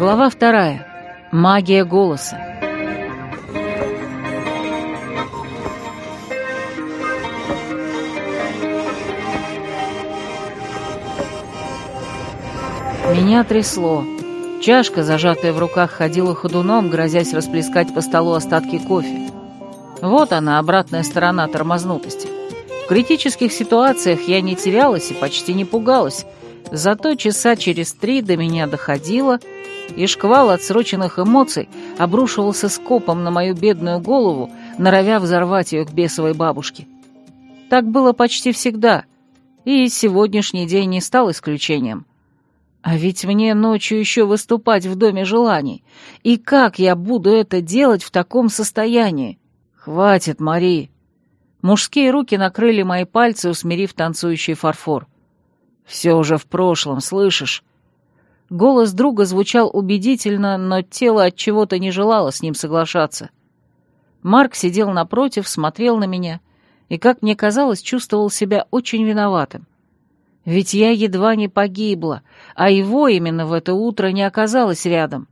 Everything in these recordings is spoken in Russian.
Глава вторая. Магия голоса. Меня трясло. Чашка, зажатая в руках, ходила ходуном, грозясь расплескать по столу остатки кофе. Вот она, обратная сторона тормознутости. В критических ситуациях я не терялась и почти не пугалась, зато часа через три до меня доходило, и шквал отсроченных эмоций обрушивался скопом на мою бедную голову, норовя взорвать ее к бесовой бабушке. Так было почти всегда, и сегодняшний день не стал исключением. А ведь мне ночью еще выступать в Доме желаний. И как я буду это делать в таком состоянии? Хватит, Мари. Мужские руки накрыли мои пальцы, усмирив танцующий фарфор. Все уже в прошлом, слышишь? Голос друга звучал убедительно, но тело от чего-то не желало с ним соглашаться. Марк сидел напротив, смотрел на меня и, как мне казалось, чувствовал себя очень виноватым. Ведь я едва не погибла, а его именно в это утро не оказалось рядом.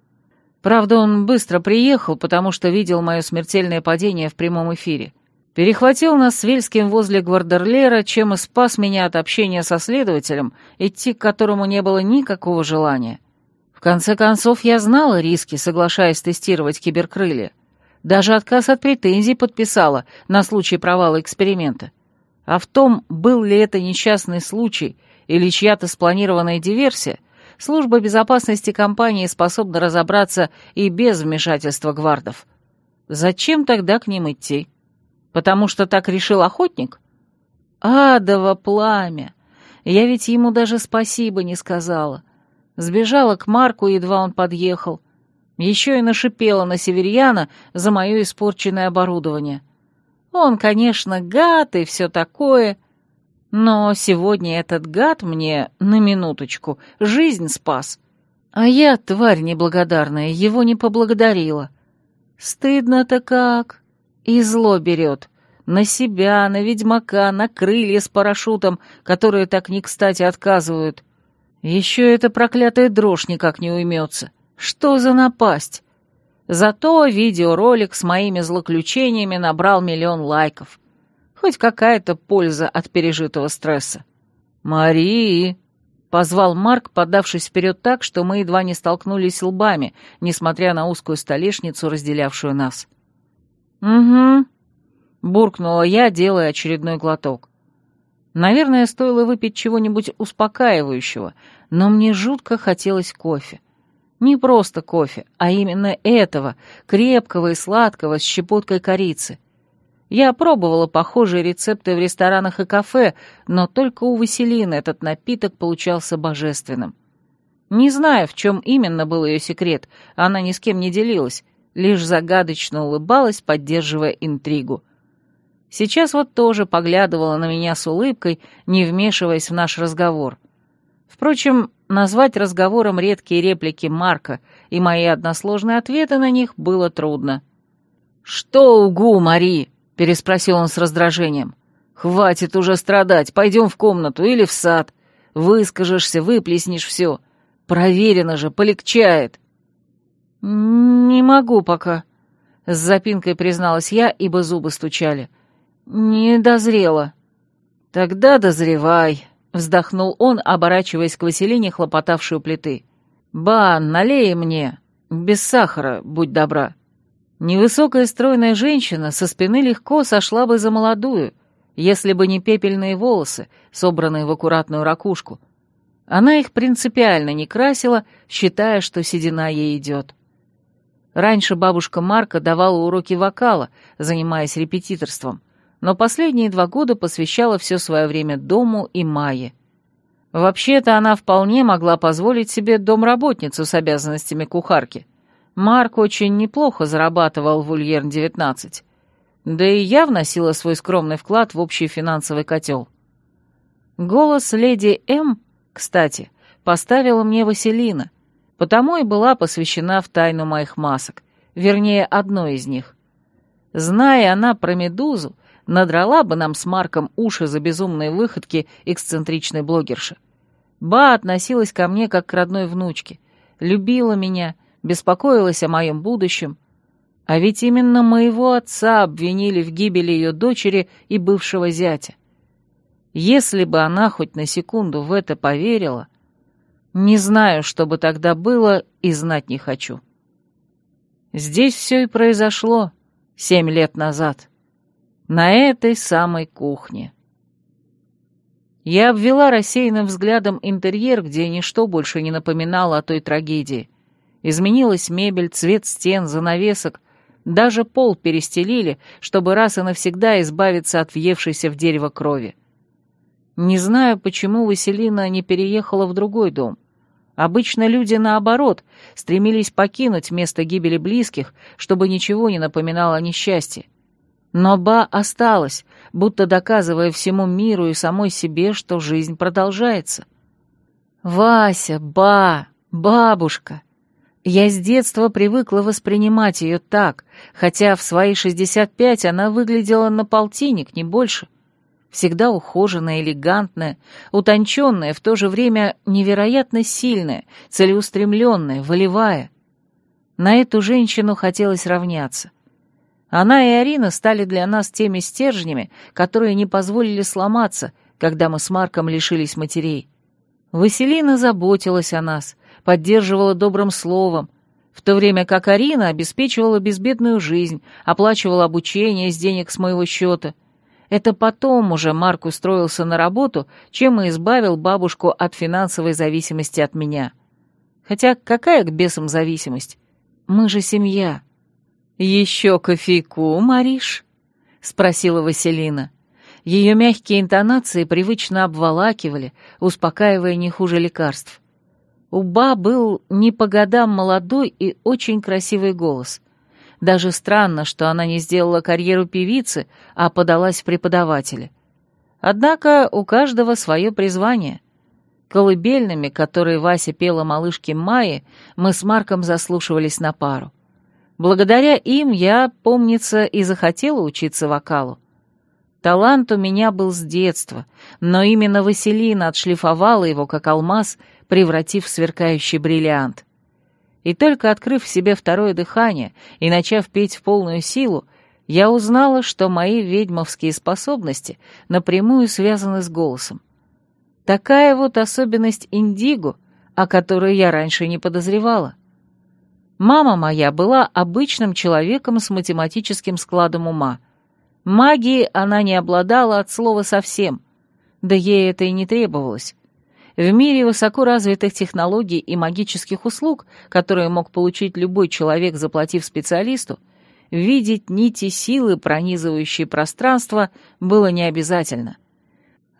Правда, он быстро приехал, потому что видел мое смертельное падение в прямом эфире. Перехватил нас с Вельским возле Гвардерлера, чем и спас меня от общения со следователем, идти к которому не было никакого желания. В конце концов, я знала риски, соглашаясь тестировать киберкрылья. Даже отказ от претензий подписала на случай провала эксперимента. А в том, был ли это несчастный случай или чья-то спланированная диверсия, служба безопасности компании способна разобраться и без вмешательства гвардов. Зачем тогда к ним идти? Потому что так решил охотник? Адово пламя! Я ведь ему даже спасибо не сказала. Сбежала к Марку, едва он подъехал. Еще и нашипела на северьяна за мое испорченное оборудование. Он, конечно, гад и все такое, но сегодня этот гад мне, на минуточку, жизнь спас. А я, тварь неблагодарная, его не поблагодарила. Стыдно-то как. И зло берет. На себя, на ведьмака, на крылья с парашютом, которые так не кстати отказывают. Еще эта проклятая дрожь никак не уймется. Что за напасть? Зато видеоролик с моими злоключениями набрал миллион лайков. Хоть какая-то польза от пережитого стресса. «Мари!» — позвал Марк, подавшись вперед так, что мы едва не столкнулись лбами, несмотря на узкую столешницу, разделявшую нас. «Угу», — буркнула я, делая очередной глоток. Наверное, стоило выпить чего-нибудь успокаивающего, но мне жутко хотелось кофе. Не просто кофе, а именно этого, крепкого и сладкого, с щепоткой корицы. Я пробовала похожие рецепты в ресторанах и кафе, но только у Василины этот напиток получался божественным. Не знаю, в чем именно был ее секрет, она ни с кем не делилась, лишь загадочно улыбалась, поддерживая интригу. Сейчас вот тоже поглядывала на меня с улыбкой, не вмешиваясь в наш разговор. Впрочем, назвать разговором редкие реплики Марка и мои односложные ответы на них было трудно. «Что угу, Мари?» — переспросил он с раздражением. «Хватит уже страдать, пойдем в комнату или в сад. Выскажешься, выплеснешь все. Проверено же, полегчает». «Не могу пока», — с запинкой призналась я, ибо зубы стучали. «Не дозрела». «Тогда дозревай», — вздохнул он, оборачиваясь к Василине, хлопотавшей у плиты. «Бан, налей мне. Без сахара, будь добра». Невысокая стройная женщина со спины легко сошла бы за молодую, если бы не пепельные волосы, собранные в аккуратную ракушку. Она их принципиально не красила, считая, что седина ей идет. Раньше бабушка Марка давала уроки вокала, занимаясь репетиторством, но последние два года посвящала все свое время дому и Майе. Вообще-то она вполне могла позволить себе домработницу с обязанностями кухарки. Марк очень неплохо зарабатывал в Ульерн-19, да и я вносила свой скромный вклад в общий финансовый котел. Голос леди М, кстати, поставила мне Василина, потому и была посвящена в тайну моих масок, вернее, одной из них. Зная она про медузу, надрала бы нам с Марком уши за безумные выходки эксцентричной блогерши. Ба относилась ко мне как к родной внучке, любила меня, беспокоилась о моем будущем. А ведь именно моего отца обвинили в гибели ее дочери и бывшего зятя. Если бы она хоть на секунду в это поверила, не знаю, что бы тогда было, и знать не хочу. Здесь все и произошло семь лет назад. На этой самой кухне. Я обвела рассеянным взглядом интерьер, где ничто больше не напоминало о той трагедии. Изменилась мебель, цвет стен, занавесок, даже пол перестелили, чтобы раз и навсегда избавиться от въевшейся в дерево крови. Не знаю, почему Василина не переехала в другой дом. Обычно люди, наоборот, стремились покинуть место гибели близких, чтобы ничего не напоминало о несчастье. Но Ба осталась, будто доказывая всему миру и самой себе, что жизнь продолжается. «Вася, Ба, бабушка!» Я с детства привыкла воспринимать ее так, хотя в свои шестьдесят пять она выглядела на полтинник, не больше всегда ухоженная, элегантная, утонченная, в то же время невероятно сильная, целеустремленная, волевая. На эту женщину хотелось равняться. Она и Арина стали для нас теми стержнями, которые не позволили сломаться, когда мы с Марком лишились матерей. Василина заботилась о нас, поддерживала добрым словом, в то время как Арина обеспечивала безбедную жизнь, оплачивала обучение с денег с моего счета — это потом уже Марк устроился на работу, чем и избавил бабушку от финансовой зависимости от меня. Хотя какая к бесам зависимость? Мы же семья. «Еще кофейку, Мариш?» — спросила Василина. Ее мягкие интонации привычно обволакивали, успокаивая не хуже лекарств. У Ба был не по годам молодой и очень красивый голос. Даже странно, что она не сделала карьеру певицы, а подалась в преподаватели. Однако у каждого свое призвание. Колыбельными, которые Вася пела малышке Майи, мы с Марком заслушивались на пару. Благодаря им я, помнится, и захотела учиться вокалу. Талант у меня был с детства, но именно Василина отшлифовала его, как алмаз, превратив в сверкающий бриллиант. И только открыв в себе второе дыхание и начав петь в полную силу, я узнала, что мои ведьмовские способности напрямую связаны с голосом. Такая вот особенность индиго, о которой я раньше не подозревала. Мама моя была обычным человеком с математическим складом ума. Магии она не обладала от слова совсем, да ей это и не требовалось. В мире высоко развитых технологий и магических услуг, которые мог получить любой человек, заплатив специалисту, видеть нити силы, пронизывающие пространство, было не обязательно.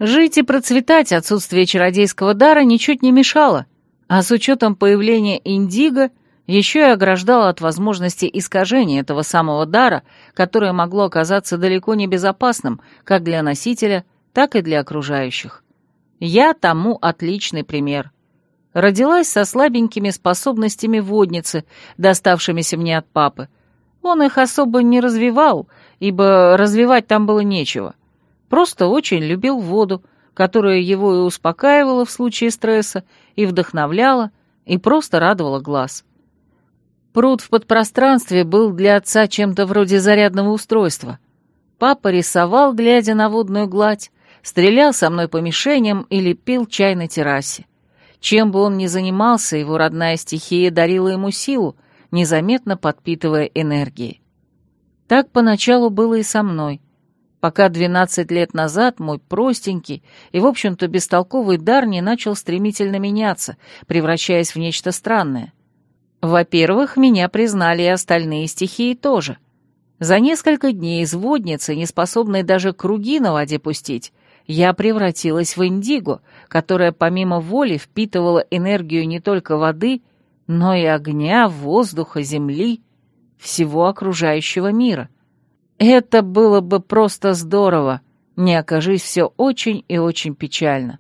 Жить и процветать отсутствие чародейского дара ничуть не мешало, а с учетом появления индиго еще и ограждало от возможности искажения этого самого дара, которое могло оказаться далеко не безопасным как для носителя, так и для окружающих. Я тому отличный пример. Родилась со слабенькими способностями водницы, доставшимися мне от папы. Он их особо не развивал, ибо развивать там было нечего. Просто очень любил воду, которая его и успокаивала в случае стресса, и вдохновляла, и просто радовала глаз. Пруд в подпространстве был для отца чем-то вроде зарядного устройства. Папа рисовал, глядя на водную гладь, стрелял со мной по мишеням или пил чай на террасе. Чем бы он ни занимался, его родная стихия дарила ему силу, незаметно подпитывая энергией. Так поначалу было и со мной, пока двенадцать лет назад мой простенький и, в общем-то, бестолковый дар не начал стремительно меняться, превращаясь в нечто странное. Во-первых, меня признали и остальные стихии тоже. За несколько дней из водницы, не способной даже круги на воде пустить, я превратилась в индиго, которая помимо воли впитывала энергию не только воды, но и огня, воздуха, земли, всего окружающего мира. Это было бы просто здорово, не окажись все очень и очень печально.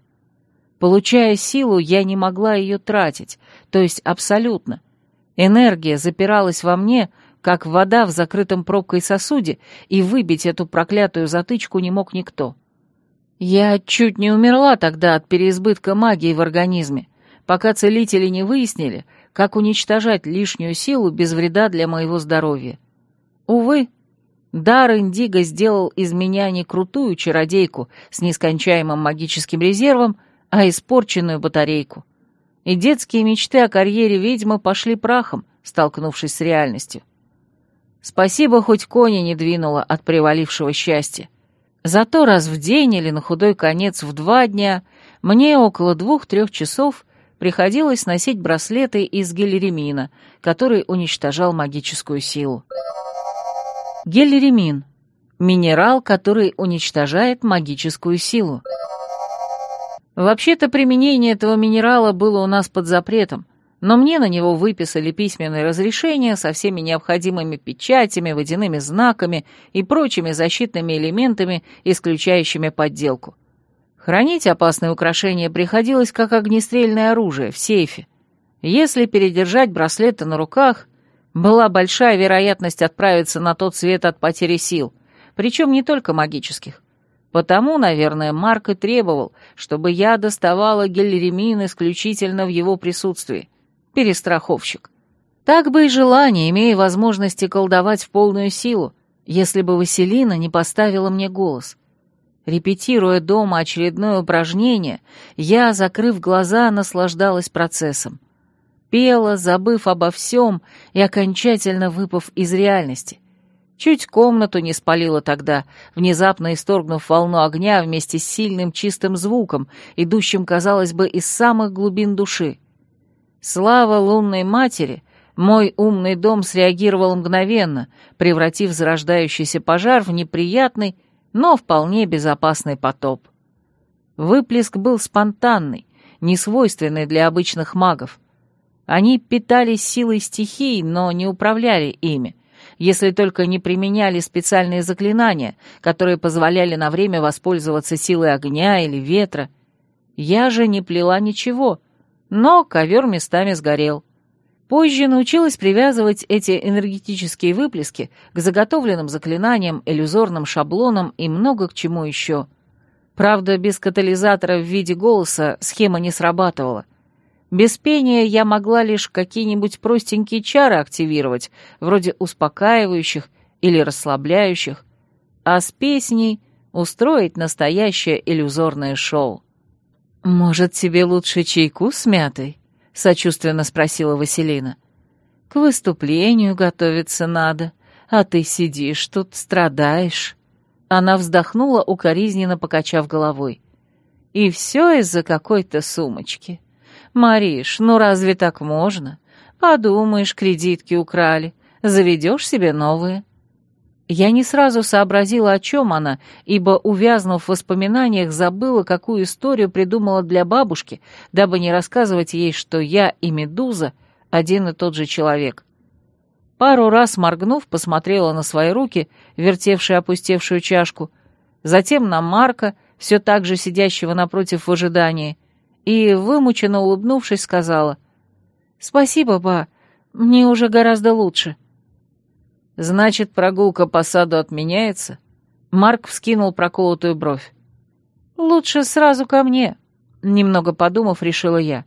Получая силу, я не могла ее тратить, то есть абсолютно. Энергия запиралась во мне, как вода в закрытом пробкой сосуде, и выбить эту проклятую затычку не мог никто. — я чуть не умерла тогда от переизбытка магии в организме, пока целители не выяснили, как уничтожать лишнюю силу без вреда для моего здоровья. Увы, дар Индиго сделал из меня не крутую чародейку с нескончаемым магическим резервом, а испорченную батарейку. И детские мечты о карьере ведьмы пошли прахом, столкнувшись с реальностью. Спасибо, хоть кони не двинула от привалившего счастья. Зато раз в день или на худой конец в два дня мне около двух-трех часов приходилось носить браслеты из гелеремина, который уничтожал магическую силу. Гелеремин — минерал, который уничтожает магическую силу. Вообще-то применение этого минерала было у нас под запретом, но мне на него выписали письменное разрешение со всеми необходимыми печатями, водяными знаками и прочими защитными элементами, исключающими подделку. Хранить опасные украшения приходилось как огнестрельное оружие в сейфе. Если передержать браслеты на руках, была большая вероятность отправиться на тот свет от потери сил, причем не только магических. Потому, наверное, Марк и требовал, чтобы я доставала гельремин исключительно в его присутствии. Перестраховщик. Так бы и желание, имея возможности колдовать в полную силу, если бы Василина не поставила мне голос — Репетируя дома очередное упражнение, я, закрыв глаза, наслаждалась процессом. Пела, забыв обо всем и окончательно выпав из реальности. Чуть комнату не спалила тогда, внезапно исторгнув волну огня вместе с сильным чистым звуком, идущим, казалось бы, из самых глубин души. Слава лунной матери, мой умный дом среагировал мгновенно, превратив зарождающийся пожар в неприятный, но вполне безопасный потоп. Выплеск был спонтанный, несвойственный для обычных магов. Они питались силой стихий, но не управляли ими, если только не применяли специальные заклинания, которые позволяли на время воспользоваться силой огня или ветра. Я же не плела ничего, но ковер местами сгорел. Позже научилась привязывать эти энергетические выплески к заготовленным заклинаниям, иллюзорным шаблонам и много к чему еще. Правда, без катализатора в виде голоса схема не срабатывала. Без пения я могла лишь какие-нибудь простенькие чары активировать, вроде успокаивающих или расслабляющих, а с песней устроить настоящее иллюзорное шоу. «Может, тебе лучше чайку с мятой?» — сочувственно спросила Василина. «К выступлению готовиться надо, а ты сидишь тут, страдаешь». Она вздохнула, укоризненно покачав головой. «И все из-за какой-то сумочки. Мариш, ну разве так можно? Подумаешь, кредитки украли, заведешь себе новые». Я не сразу сообразила, о чем она, ибо, увязнув в воспоминаниях, забыла, какую историю придумала для бабушки, дабы не рассказывать ей, что я и Медуза — один и тот же человек. Пару раз моргнув, посмотрела на свои руки, вертевшие опустевшую чашку, затем на Марка, все так же сидящего напротив в ожидании, и, вымученно улыбнувшись, сказала «Спасибо, ба, мне уже гораздо лучше». «Значит, прогулка по саду отменяется?» Марк вскинул проколотую бровь. «Лучше сразу ко мне», — немного подумав, решила я.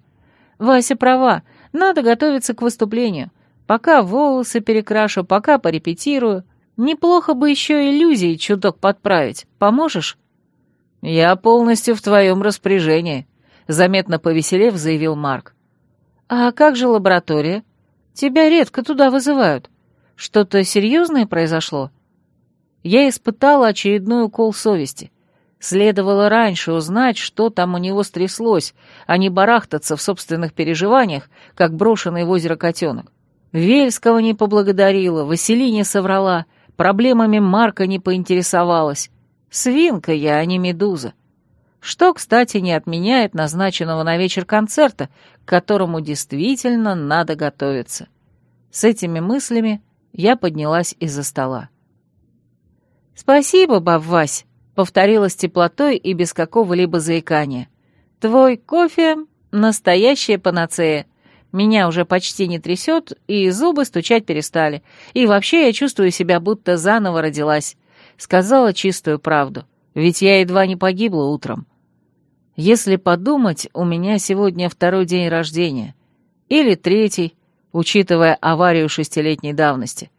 «Вася права, надо готовиться к выступлению. Пока волосы перекрашу, пока порепетирую. Неплохо бы еще иллюзии чуток подправить. Поможешь?» «Я полностью в твоем распоряжении», — заметно повеселев, заявил Марк. «А как же лаборатория? Тебя редко туда вызывают. Что-то серьезное произошло? Я испытала очередной укол совести. Следовало раньше узнать, что там у него стряслось, а не барахтаться в собственных переживаниях, как брошенный в озеро котенок. Вельского не поблагодарила, Василине соврала, проблемами Марка не поинтересовалась. Свинка я, а не медуза. Что, кстати, не отменяет назначенного на вечер концерта, к которому действительно надо готовиться. С этими мыслями я поднялась из-за стола. «Спасибо, баб Вась», — повторила с теплотой и без какого-либо заикания. «Твой кофе — настоящая панацея. Меня уже почти не трясет, и зубы стучать перестали. И вообще я чувствую себя, будто заново родилась. Сказала чистую правду, ведь я едва не погибла утром». Если подумать, у меня сегодня второй день рождения. Или третий, учитывая аварию шестилетней давности.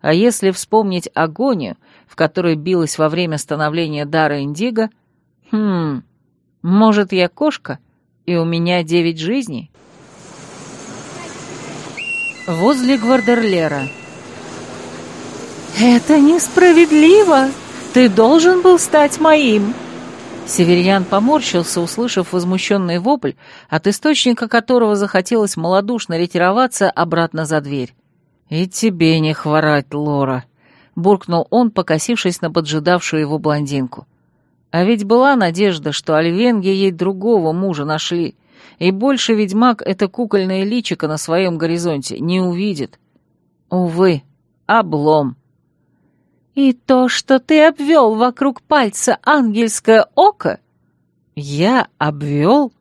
А если вспомнить агонию, в которой билась во время становления дара Индиго, хм, может, я кошка, и у меня девять жизней? Возле Гвардерлера. «Это несправедливо! Ты должен был стать моим!» Северьян поморщился, услышав возмущенный вопль, от источника которого захотелось малодушно ретироваться обратно за дверь. «И тебе не хворать, Лора», — буркнул он, покосившись на поджидавшую его блондинку. А ведь была надежда, что Альвенги ей другого мужа нашли, и больше ведьмак это кукольное личико на своем горизонте не увидит. Увы, облом. «И то, что ты обвел вокруг пальца ангельское око?» «Я обвел?»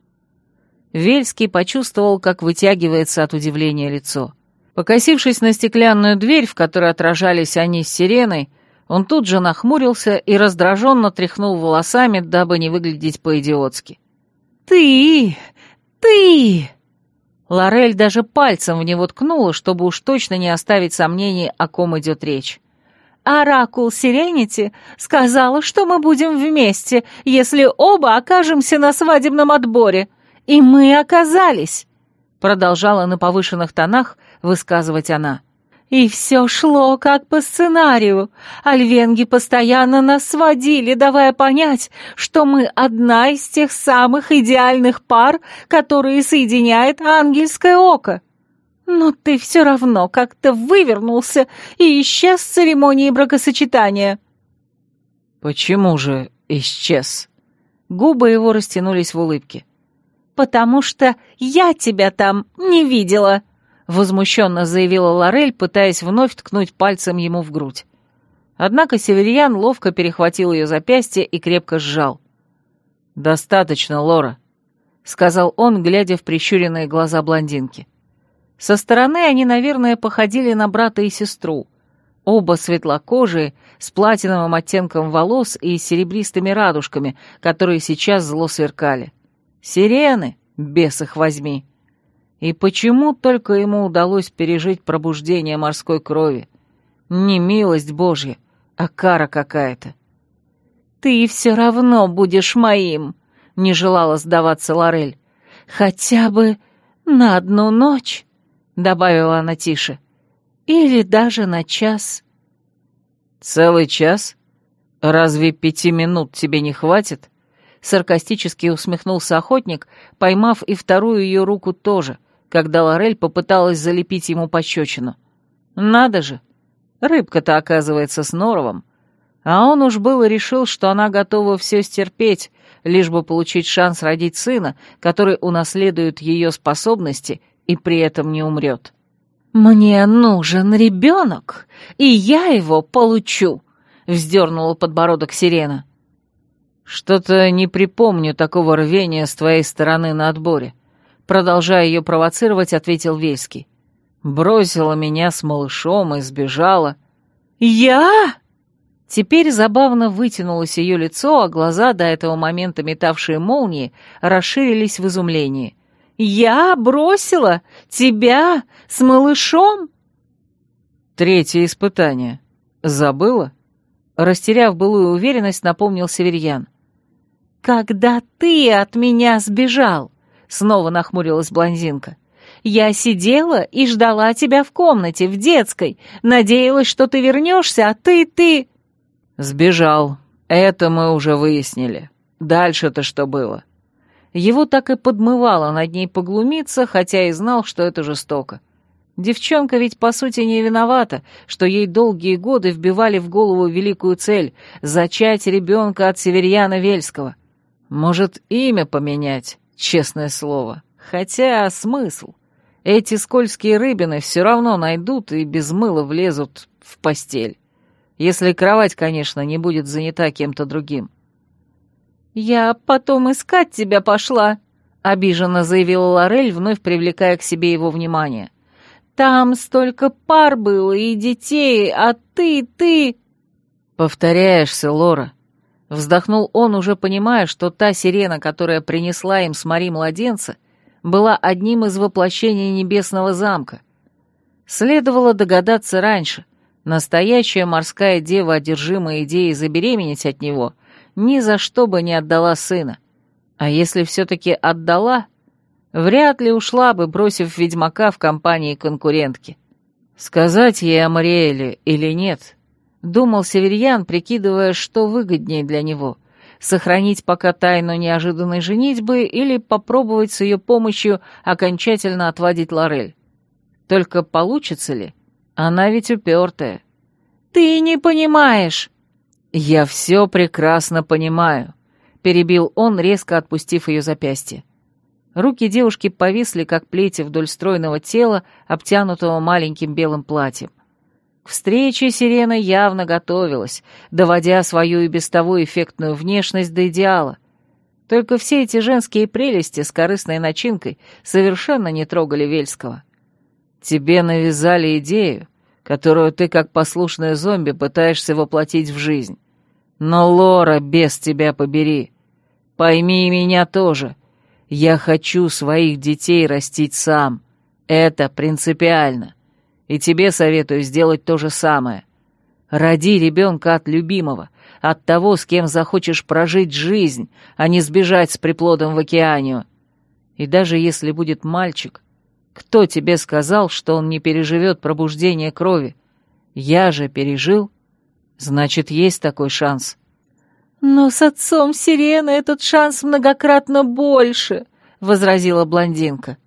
Вельский почувствовал, как вытягивается от удивления лицо. Покосившись на стеклянную дверь, в которой отражались они с сиреной, он тут же нахмурился и раздраженно тряхнул волосами, дабы не выглядеть по-идиотски. «Ты! Ты!» Лорель даже пальцем в него ткнула, чтобы уж точно не оставить сомнений, о ком идет речь. «Оракул Сиренити сказала, что мы будем вместе, если оба окажемся на свадебном отборе. И мы оказались!» Продолжала на повышенных тонах, высказывать она. И все шло как по сценарию. Альвенги постоянно нас сводили, давая понять, что мы одна из тех самых идеальных пар, которые соединяет ангельское око. Но ты все равно как-то вывернулся и исчез с церемонии бракосочетания. Почему же исчез? Губы его растянулись в улыбке. Потому что я тебя там не видела. — возмущенно заявила Лорель, пытаясь вновь ткнуть пальцем ему в грудь. Однако Северьян ловко перехватил ее запястье и крепко сжал. «Достаточно, Лора», — сказал он, глядя в прищуренные глаза блондинки. Со стороны они, наверное, походили на брата и сестру. Оба светлокожие, с платиновым оттенком волос и серебристыми радужками, которые сейчас зло сверкали. Сирены, бес их возьми. И почему только ему удалось пережить пробуждение морской крови? Не милость Божья, а кара какая-то. «Ты все равно будешь моим», — не желала сдаваться Лорель. «Хотя бы на одну ночь», — добавила она тише. «Или даже на час». «Целый час? Разве пяти минут тебе не хватит?» Саркастически усмехнулся охотник, поймав и вторую ее руку тоже — когда Лорель попыталась залепить ему пощечину. Надо же, рыбка-то оказывается с норовом. А он уж было решил, что она готова все стерпеть, лишь бы получить шанс родить сына, который унаследует ее способности и при этом не умрет. «Мне нужен ребенок, и я его получу», — вздернула подбородок Сирена. «Что-то не припомню такого рвения с твоей стороны на отборе», Продолжая ее провоцировать, ответил Вельский. Бросила меня с малышом и сбежала. «Я?» Теперь забавно вытянулось ее лицо, а глаза, до этого момента метавшие молнии, расширились в изумлении. «Я бросила? Тебя? С малышом?» Третье испытание. Забыла? Растеряв былую уверенность, напомнил Северьян. «Когда ты от меня сбежал?» Снова нахмурилась блондинка. «Я сидела и ждала тебя в комнате, в детской. Надеялась, что ты вернешься, а ты, ты...» «Сбежал. Это мы уже выяснили. Дальше-то что было?» Его так и подмывало над ней поглумиться, хотя и знал, что это жестоко. Девчонка ведь, по сути, не виновата, что ей долгие годы вбивали в голову великую цель — зачать ребенка от Северьяна Вельского. Может, имя поменять? честное слово. Хотя смысл? Эти скользкие рыбины все равно найдут и без мыла влезут в постель. Если кровать, конечно, не будет занята кем-то другим. «Я потом искать тебя пошла», — обиженно заявила Лорель, вновь привлекая к себе его внимание. «Там столько пар было и детей, а ты, ты...» «Повторяешься, Лора. Вздохнул он, уже понимая, что та сирена, которая принесла им с Мари младенца, была одним из воплощений небесного замка. Следовало догадаться раньше. Настоящая морская дева, одержимая идеей забеременеть от него, ни за что бы не отдала сына. А если все-таки отдала, вряд ли ушла бы, бросив ведьмака в компании конкурентки. Сказать ей о Мариэле или нет, думал Северьян, прикидывая, что выгоднее для него — сохранить пока тайну неожиданной женитьбы или попробовать с ее помощью окончательно отводить Лорель. Только получится ли? Она ведь упертая. «Ты не понимаешь!» «Я все прекрасно понимаю», — перебил он, резко отпустив ее запястье. Руки девушки повисли, как плети вдоль стройного тела, обтянутого маленьким белым платьем. К встрече Сирена явно готовилась, доводя свою и без того эффектную внешность до идеала. Только все эти женские прелести с корыстной начинкой совершенно не трогали Вельского. «Тебе навязали идею, которую ты, как послушная зомби, пытаешься воплотить в жизнь. Но, Лора, без тебя побери. Пойми меня тоже. Я хочу своих детей растить сам. Это принципиально. И тебе советую сделать то же самое. Роди ребенка от любимого, от того, с кем захочешь прожить жизнь, а не сбежать с приплодом в океанию. И даже если будет мальчик, кто тебе сказал, что он не переживет пробуждение крови? Я же пережил. Значит, есть такой шанс. Но с отцом Сирены этот шанс многократно больше, — возразила блондинка.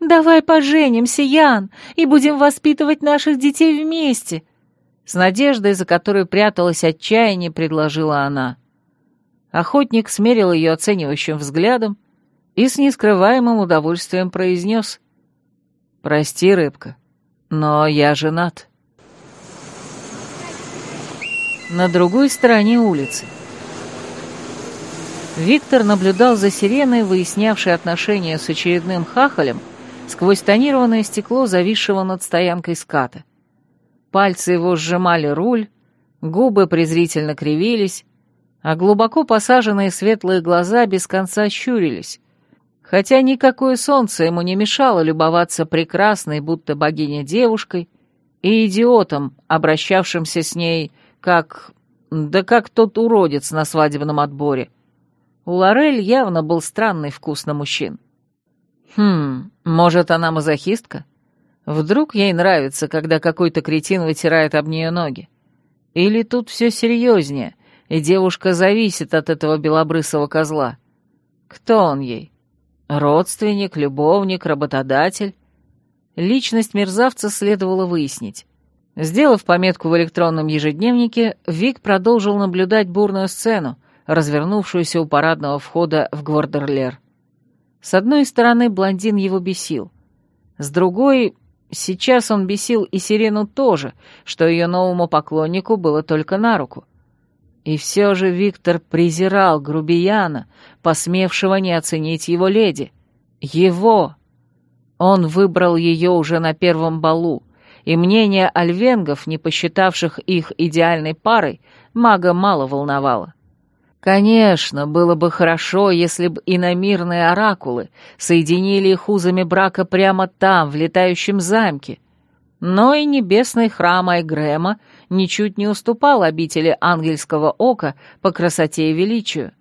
«Давай поженимся, Ян, и будем воспитывать наших детей вместе», — с надеждой, за которой пряталось отчаяние, предложила она. Охотник смерил ее оценивающим взглядом и с нескрываемым удовольствием произнес. «Прости, рыбка, но я женат». На другой стороне улицы. Виктор наблюдал за сиреной, выяснявшей отношения с очередным хахалем, сквозь тонированное стекло, зависшего над стоянкой ската. Пальцы его сжимали руль, губы презрительно кривились, а глубоко посаженные светлые глаза без конца щурились, хотя никакое солнце ему не мешало любоваться прекрасной, будто богиня девушкой, и идиотом, обращавшимся с ней, как... да как тот уродец на свадебном отборе. У Лорель явно был странный вкус на мужчин. Хм, может, она мазохистка? Вдруг ей нравится, когда какой-то кретин вытирает об нее ноги? Или тут все серьезнее, и девушка зависит от этого белобрысого козла? Кто он ей? Родственник, любовник, работодатель? Личность мерзавца следовало выяснить. Сделав пометку в электронном ежедневнике, Вик продолжил наблюдать бурную сцену, развернувшуюся у парадного входа в Гвардерлер. С одной стороны, блондин его бесил. С другой, сейчас он бесил и Сирену тоже, что ее новому поклоннику было только на руку. И все же Виктор презирал грубияна, посмевшего не оценить его леди. Его! Он выбрал ее уже на первом балу, и мнение альвенгов, не посчитавших их идеальной парой, мага мало волновало. Конечно, было бы хорошо, если бы иномирные оракулы соединили их узами брака прямо там, в летающем замке. Но и небесный храм Айгрема ничуть не уступал обители ангельского ока по красоте и величию.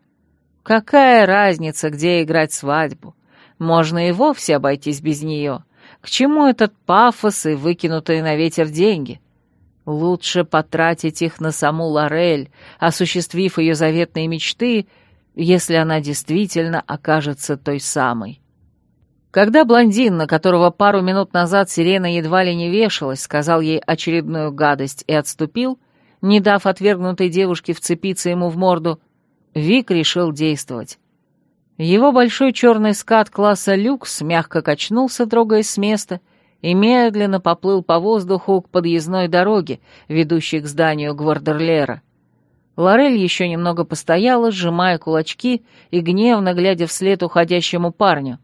Какая разница, где играть свадьбу? Можно и вовсе обойтись без нее. К чему этот пафос и выкинутые на ветер деньги? Лучше потратить их на саму Лорель, осуществив ее заветные мечты, если она действительно окажется той самой. Когда блондин, на которого пару минут назад сирена едва ли не вешалась, сказал ей очередную гадость и отступил, не дав отвергнутой девушке вцепиться ему в морду, Вик решил действовать. Его большой черный скат класса люкс мягко качнулся, трогаясь с места — и медленно поплыл по воздуху к подъездной дороге, ведущей к зданию Гвардерлера. Лорель еще немного постояла, сжимая кулачки и гневно глядя вслед уходящему парню.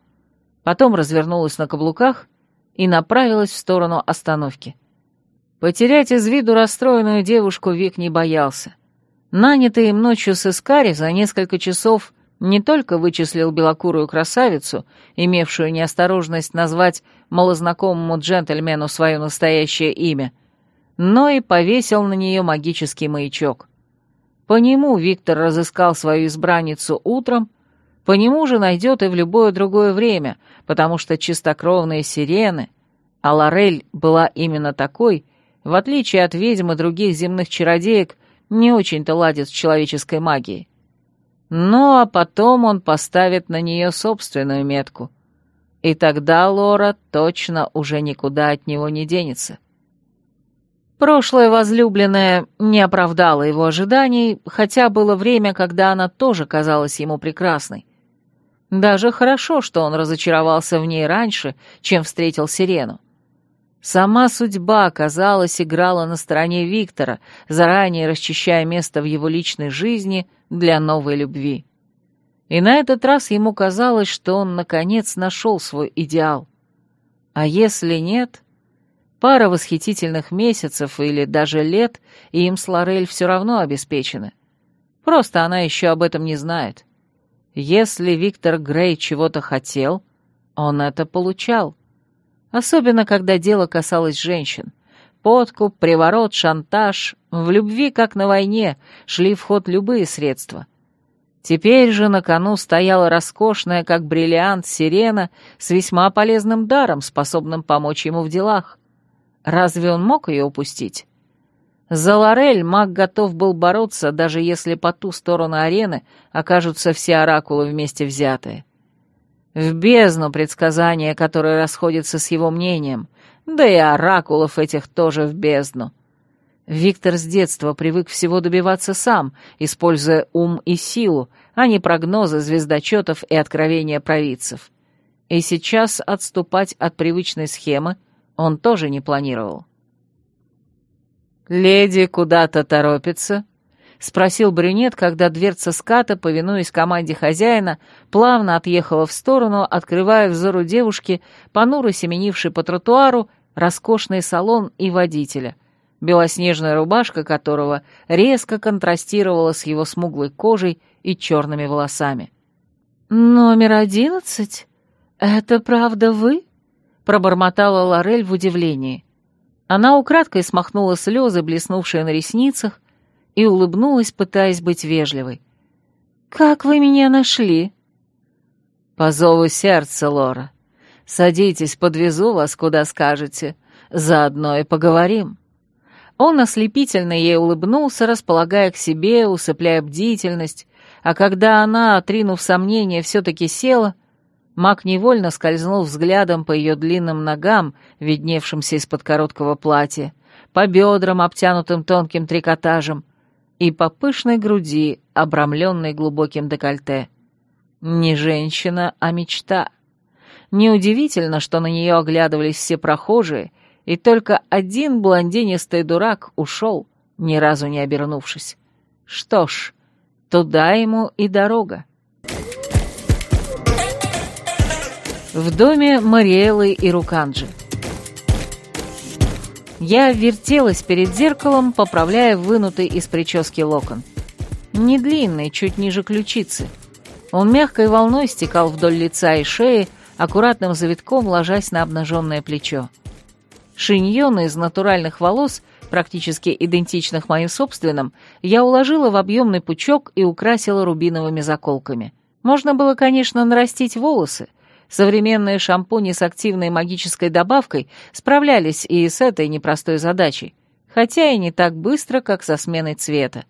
Потом развернулась на каблуках и направилась в сторону остановки. Потерять из виду расстроенную девушку Вик не боялся. Нанятый им ночью с Искари за несколько часов не только вычислил белокурую красавицу, имевшую неосторожность назвать малознакомому джентльмену свое настоящее имя, но и повесил на нее магический маячок. По нему Виктор разыскал свою избранницу утром, по нему же найдет и в любое другое время, потому что чистокровные сирены, а Лорель была именно такой, в отличие от ведьм и других земных чародеек, не очень-то ладит с человеческой магией. Ну а потом он поставит на нее собственную метку. И тогда Лора точно уже никуда от него не денется. Прошлая возлюбленная не оправдала его ожиданий, хотя было время, когда она тоже казалась ему прекрасной. Даже хорошо, что он разочаровался в ней раньше, чем встретил Сирену. Сама судьба, казалось, играла на стороне Виктора, заранее расчищая место в его личной жизни для новой любви. И на этот раз ему казалось, что он, наконец, нашел свой идеал. А если нет, пара восхитительных месяцев или даже лет, и им с Лорель все равно обеспечены. Просто она еще об этом не знает. Если Виктор Грей чего-то хотел, он это получал. Особенно, когда дело касалось женщин. Подкуп, приворот, шантаж. В любви, как на войне, шли в ход любые средства. Теперь же на кону стояла роскошная, как бриллиант, сирена с весьма полезным даром, способным помочь ему в делах. Разве он мог ее упустить? За Лорель маг готов был бороться, даже если по ту сторону арены окажутся все оракулы вместе взятые. В бездну предсказания, которые расходятся с его мнением, да и оракулов этих тоже в бездну. Виктор с детства привык всего добиваться сам, используя ум и силу, а не прогнозы звездочетов и откровения провидцев. И сейчас отступать от привычной схемы он тоже не планировал. «Леди куда-то торопится?» — спросил брюнет, когда дверца ската, повинуясь команде хозяина, плавно отъехала в сторону, открывая взору девушки, понуро семенившей по тротуару, роскошный салон и водителя, белоснежная рубашка которого резко контрастировала с его смуглой кожей и черными волосами. «Номер одиннадцать? Это правда вы?» — пробормотала Лорель в удивлении. Она украдкой смахнула слезы, блеснувшие на ресницах, и улыбнулась, пытаясь быть вежливой. «Как вы меня нашли?» «По зову сердца, Лора. Садитесь, подвезу вас, куда скажете. Заодно и поговорим». Он ослепительно ей улыбнулся, располагая к себе, усыпляя бдительность, а когда она, отринув сомнения, все-таки села, маг невольно скользнул взглядом по ее длинным ногам, видневшимся из-под короткого платья, по бедрам, обтянутым тонким трикотажем, и по пышной груди, обрамленной глубоким декольте. Не женщина, а мечта. Неудивительно, что на нее оглядывались все прохожие, и только один блондинистый дурак ушел, ни разу не обернувшись. Что ж, туда ему и дорога. В доме Мариэлы и Руканджи. Я вертелась перед зеркалом, поправляя вынутый из прически локон. Не длинный, чуть ниже ключицы. Он мягкой волной стекал вдоль лица и шеи, аккуратным завитком ложась на обнаженное плечо. Шиньон из натуральных волос, практически идентичных моим собственным, я уложила в объемный пучок и украсила рубиновыми заколками. Можно было, конечно, нарастить волосы, Современные шампуни с активной магической добавкой справлялись и с этой непростой задачей, хотя и не так быстро, как со сменой цвета.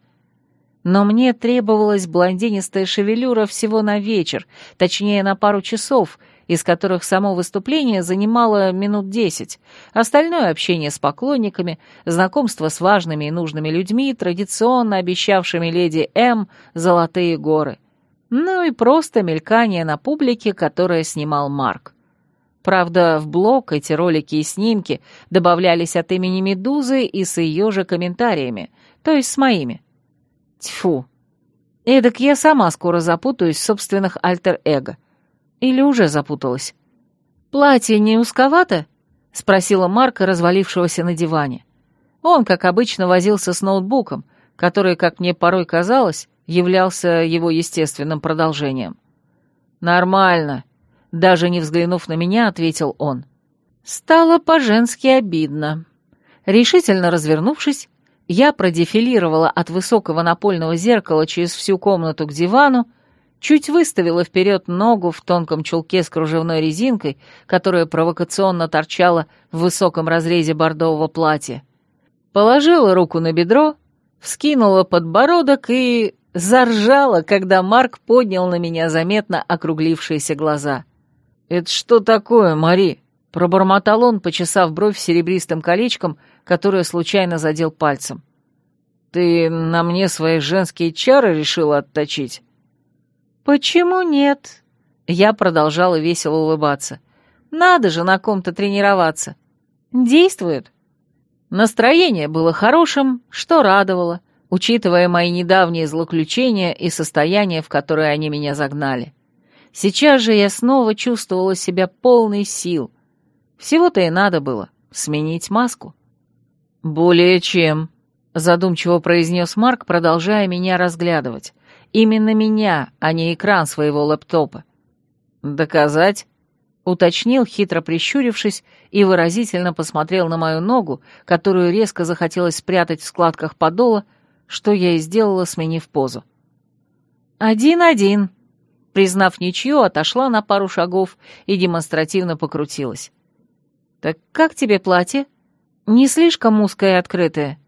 Но мне требовалась блондинистая шевелюра всего на вечер, точнее на пару часов, из которых само выступление занимало минут десять. Остальное общение с поклонниками, знакомство с важными и нужными людьми, традиционно обещавшими леди М золотые горы — ну и просто мелькание на публике, которое снимал Марк. Правда, в блог эти ролики и снимки добавлялись от имени Медузы и с ее же комментариями, то есть с моими. Тьфу. Эдак я сама скоро запутаюсь в собственных альтер-эго. Или уже запуталась. «Платье не узковато?» — спросила Марка, развалившегося на диване. Он, как обычно, возился с ноутбуком, который, как мне порой казалось, являлся его естественным продолжением. «Нормально», — даже не взглянув на меня, ответил он. Стало по-женски обидно. Решительно развернувшись, я продефилировала от высокого напольного зеркала через всю комнату к дивану, чуть выставила вперед ногу в тонком чулке с кружевной резинкой, которая провокационно торчала в высоком разрезе бордового платья, положила руку на бедро, вскинула подбородок и заржала, когда Марк поднял на меня заметно округлившиеся глаза. «Это что такое, Мари?» — пробормотал он, почесав бровь серебристым колечком, которое случайно задел пальцем. «Ты на мне свои женские чары решила отточить?» «Почему нет?» Я продолжала весело улыбаться. «Надо же на ком-то тренироваться. Действует». Настроение было хорошим, что радовало, учитывая мои недавние злоключения и состояние, в которое они меня загнали. Сейчас же я снова чувствовала себя полной сил. Всего-то и надо было сменить маску. «Более чем», — задумчиво произнес Марк, продолжая меня разглядывать. Именно меня, а не экран своего лэптопа. «Доказать?» — уточнил, хитро прищурившись, и выразительно посмотрел на мою ногу, которую резко захотелось спрятать в складках подола, что я и сделала, сменив позу. «Один-один», — признав ничью, отошла на пару шагов и демонстративно покрутилась. «Так как тебе платье? Не слишком узкое и открытое?»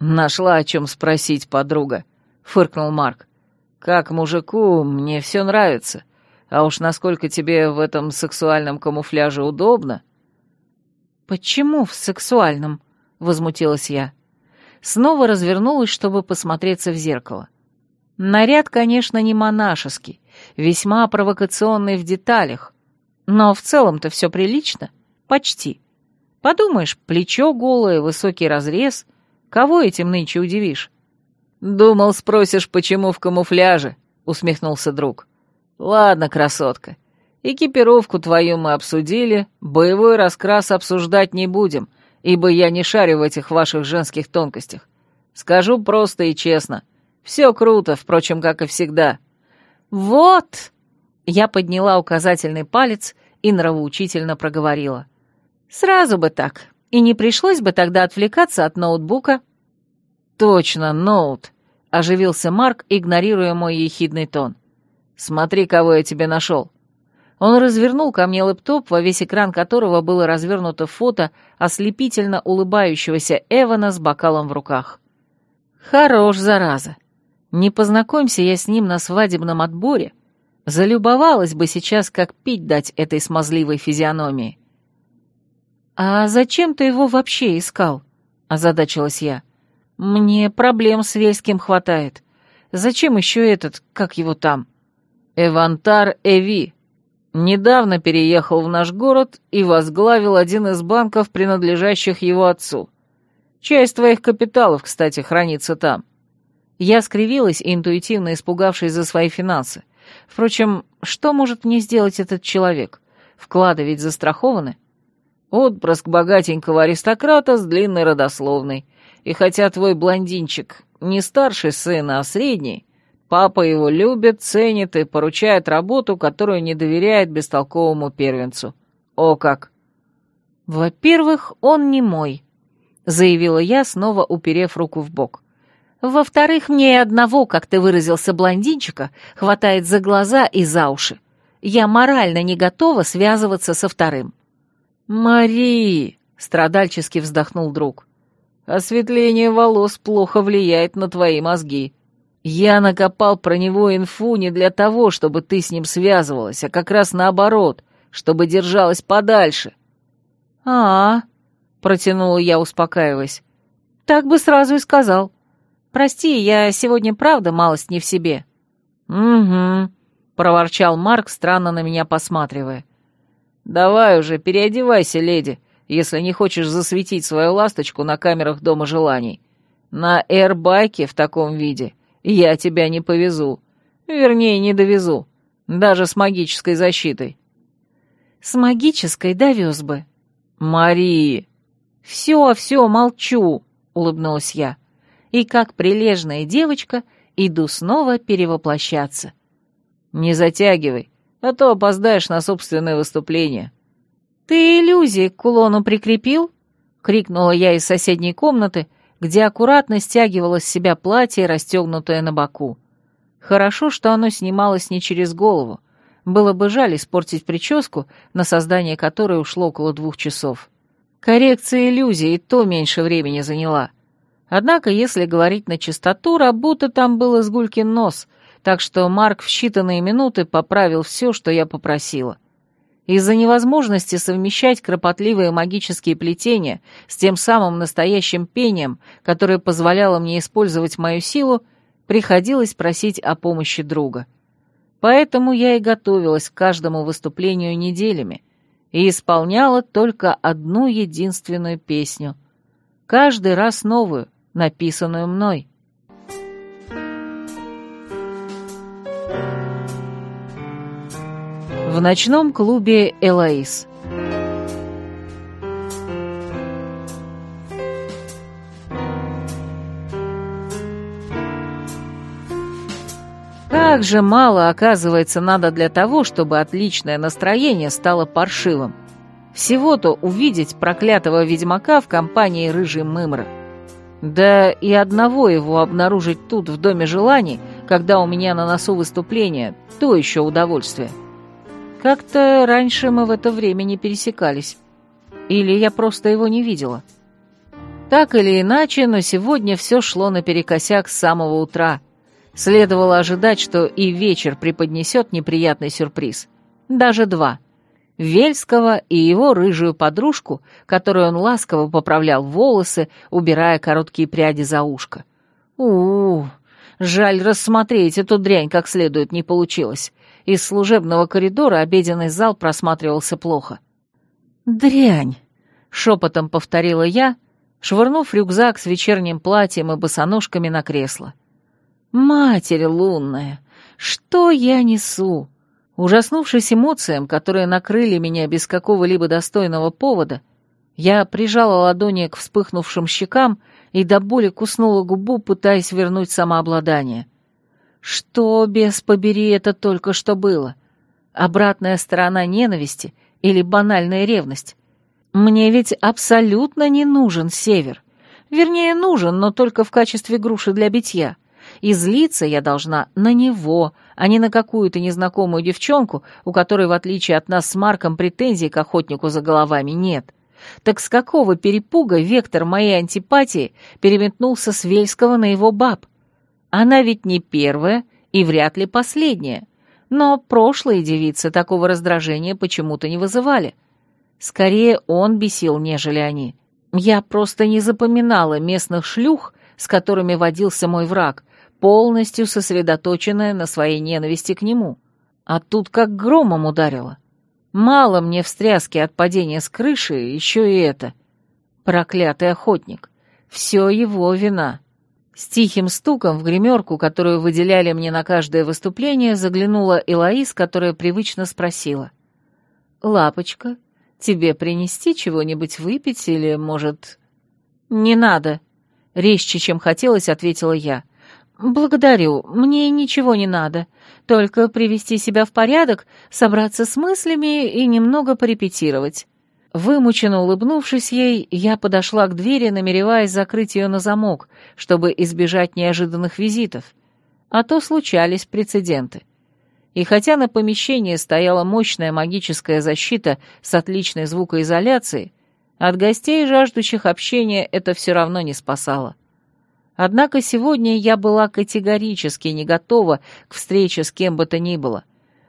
«Нашла о чем спросить, подруга», — фыркнул Марк. «Как мужику, мне все нравится. А уж насколько тебе в этом сексуальном камуфляже удобно...» «Почему в сексуальном?» — возмутилась я. Снова развернулась, чтобы посмотреться в зеркало. Наряд, конечно, не монашеский, весьма провокационный в деталях, но в целом-то все прилично, почти. Подумаешь, плечо голое, высокий разрез, кого этим нынче удивишь? «Думал, спросишь, почему в камуфляже?» — усмехнулся друг. «Ладно, красотка, экипировку твою мы обсудили, боевой раскрас обсуждать не будем, ибо я не шарю в этих ваших женских тонкостях. Скажу просто и честно, все круто, впрочем, как и всегда». «Вот!» — я подняла указательный палец и нравоучительно проговорила. «Сразу бы так, и не пришлось бы тогда отвлекаться от ноутбука». «Точно, ноут», — оживился Марк, игнорируя мой ехидный тон. «Смотри, кого я тебе нашел». Он развернул ко мне лэптоп, во весь экран которого было развернуто фото ослепительно улыбающегося Эвана с бокалом в руках. «Хорош, зараза! Не познакомься я с ним на свадебном отборе, залюбовалась бы сейчас, как пить дать этой смазливой физиономии». «А зачем ты его вообще искал?» — озадачилась я. «Мне проблем с Вельским хватает. Зачем еще этот, как его там?» «Эвантар Эви. Недавно переехал в наш город и возглавил один из банков, принадлежащих его отцу. Часть твоих капиталов, кстати, хранится там». Я скривилась, интуитивно испугавшись за свои финансы. Впрочем, что может мне сделать этот человек? Вклады ведь застрахованы. Отпрыск богатенького аристократа с длинной родословной. И хотя твой блондинчик не старший сын, а средний, папа его любит, ценит и поручает работу, которую не доверяет бестолковому первенцу. О как! Во-первых, он не мой, заявила я, снова уперев руку в бок. Во-вторых, мне и одного, как ты выразился, блондинчика, хватает за глаза и за уши. Я морально не готова связываться со вторым. «Мари!» — страдальчески вздохнул друг. Осветление волос плохо влияет на твои мозги. Я накопал про него инфу не для того, чтобы ты с ним связывалась, а как раз наоборот, чтобы держалась подальше. А, -а, -а протянула я, успокаиваясь. Так бы сразу и сказал. Прости, я сегодня правда малость не в себе. Угу, проворчал Марк, странно на меня посматривая. Давай уже, переодевайся, леди если не хочешь засветить свою ласточку на камерах Дома желаний. На эрбайке в таком виде я тебя не повезу. Вернее, не довезу. Даже с магической защитой. С магической довез бы. Мари! Все, все, молчу, улыбнулась я. и, как прилежная девочка, иду снова перевоплощаться. «Не затягивай, а то опоздаешь на собственное выступление». «Ты иллюзии к кулону прикрепил?» — крикнула я из соседней комнаты, где аккуратно стягивала с себя платье, расстегнутое на боку. Хорошо, что оно снималось не через голову. Было бы жаль испортить прическу, на создание которой ушло около двух часов. Коррекция иллюзий и то меньше времени заняла. Однако, если говорить на чистоту, работы там был изгулькин нос, так что Марк в считанные минуты поправил все, что я попросила. Из-за невозможности совмещать кропотливые магические плетения с тем самым настоящим пением, которое позволяло мне использовать мою силу, приходилось просить о помощи друга. Поэтому я и готовилась к каждому выступлению неделями и исполняла только одну единственную песню. Каждый раз новую, написанную мной. В ночном клубе «Элоиз» Как же мало, оказывается, надо для того, чтобы отличное настроение стало паршивым. Всего-то увидеть проклятого ведьмака в компании рыжей мымры. Да и одного его обнаружить тут, в Доме желаний, когда у меня на носу выступление, то еще удовольствие. Как-то раньше мы в это время не пересекались. Или я просто его не видела. Так или иначе, но сегодня все шло наперекосяк с самого утра — Следовало ожидать, что и вечер преподнесет неприятный сюрприз. Даже два. Вельского и его рыжую подружку, которую он ласково поправлял волосы, убирая короткие пряди за ушко. у у, жаль рассмотреть эту дрянь как следует не получилось. Из служебного коридора обеденный зал просматривался плохо. «Дрянь!» — шепотом повторила я, швырнув рюкзак с вечерним платьем и босоножками на кресло. «Матерь лунная, что я несу?» Ужаснувшись эмоциям, которые накрыли меня без какого-либо достойного повода, я прижала ладони к вспыхнувшим щекам и до боли куснула губу, пытаясь вернуть самообладание. Что, без побери, это только что было? Обратная сторона ненависти или банальная ревность? Мне ведь абсолютно не нужен север. Вернее, нужен, но только в качестве груши для битья и злиться я должна на него, а не на какую-то незнакомую девчонку, у которой, в отличие от нас с Марком, претензий к охотнику за головами нет. Так с какого перепуга вектор моей антипатии переметнулся с Вельского на его баб? Она ведь не первая и вряд ли последняя. Но прошлые девицы такого раздражения почему-то не вызывали. Скорее он бесил, нежели они. Я просто не запоминала местных шлюх, с которыми водился мой враг, полностью сосредоточенная на своей ненависти к нему. А тут как громом ударило. Мало мне встряски от падения с крыши, еще и это. Проклятый охотник. Все его вина. С тихим стуком в гримерку, которую выделяли мне на каждое выступление, заглянула Элоиз, которая привычно спросила. «Лапочка, тебе принести чего-нибудь выпить или, может...» «Не надо», — резче, чем хотелось, ответила я. «Благодарю, мне ничего не надо. Только привести себя в порядок, собраться с мыслями и немного порепетировать». Вымученно улыбнувшись ей, я подошла к двери, намереваясь закрыть ее на замок, чтобы избежать неожиданных визитов. А то случались прецеденты. И хотя на помещении стояла мощная магическая защита с отличной звукоизоляцией, от гостей, жаждущих общения, это все равно не спасало. Однако сегодня я была категорически не готова к встрече с кем бы то ни было.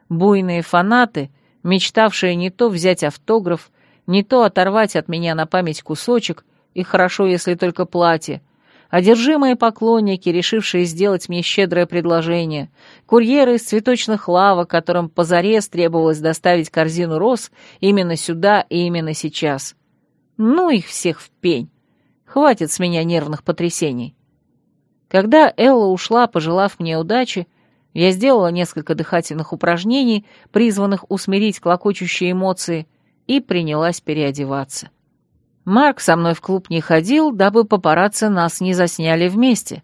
Буйные фанаты, мечтавшие не то взять автограф, не то оторвать от меня на память кусочек, и хорошо, если только платье, одержимые поклонники, решившие сделать мне щедрое предложение, курьеры из цветочных лавок, которым позарез требовалось доставить корзину роз именно сюда и именно сейчас. Ну их всех в пень. Хватит с меня нервных потрясений. Когда Элла ушла, пожелав мне удачи, я сделала несколько дыхательных упражнений, призванных усмирить клокочущие эмоции, и принялась переодеваться. Марк со мной в клуб не ходил, дабы папарацци нас не засняли вместе.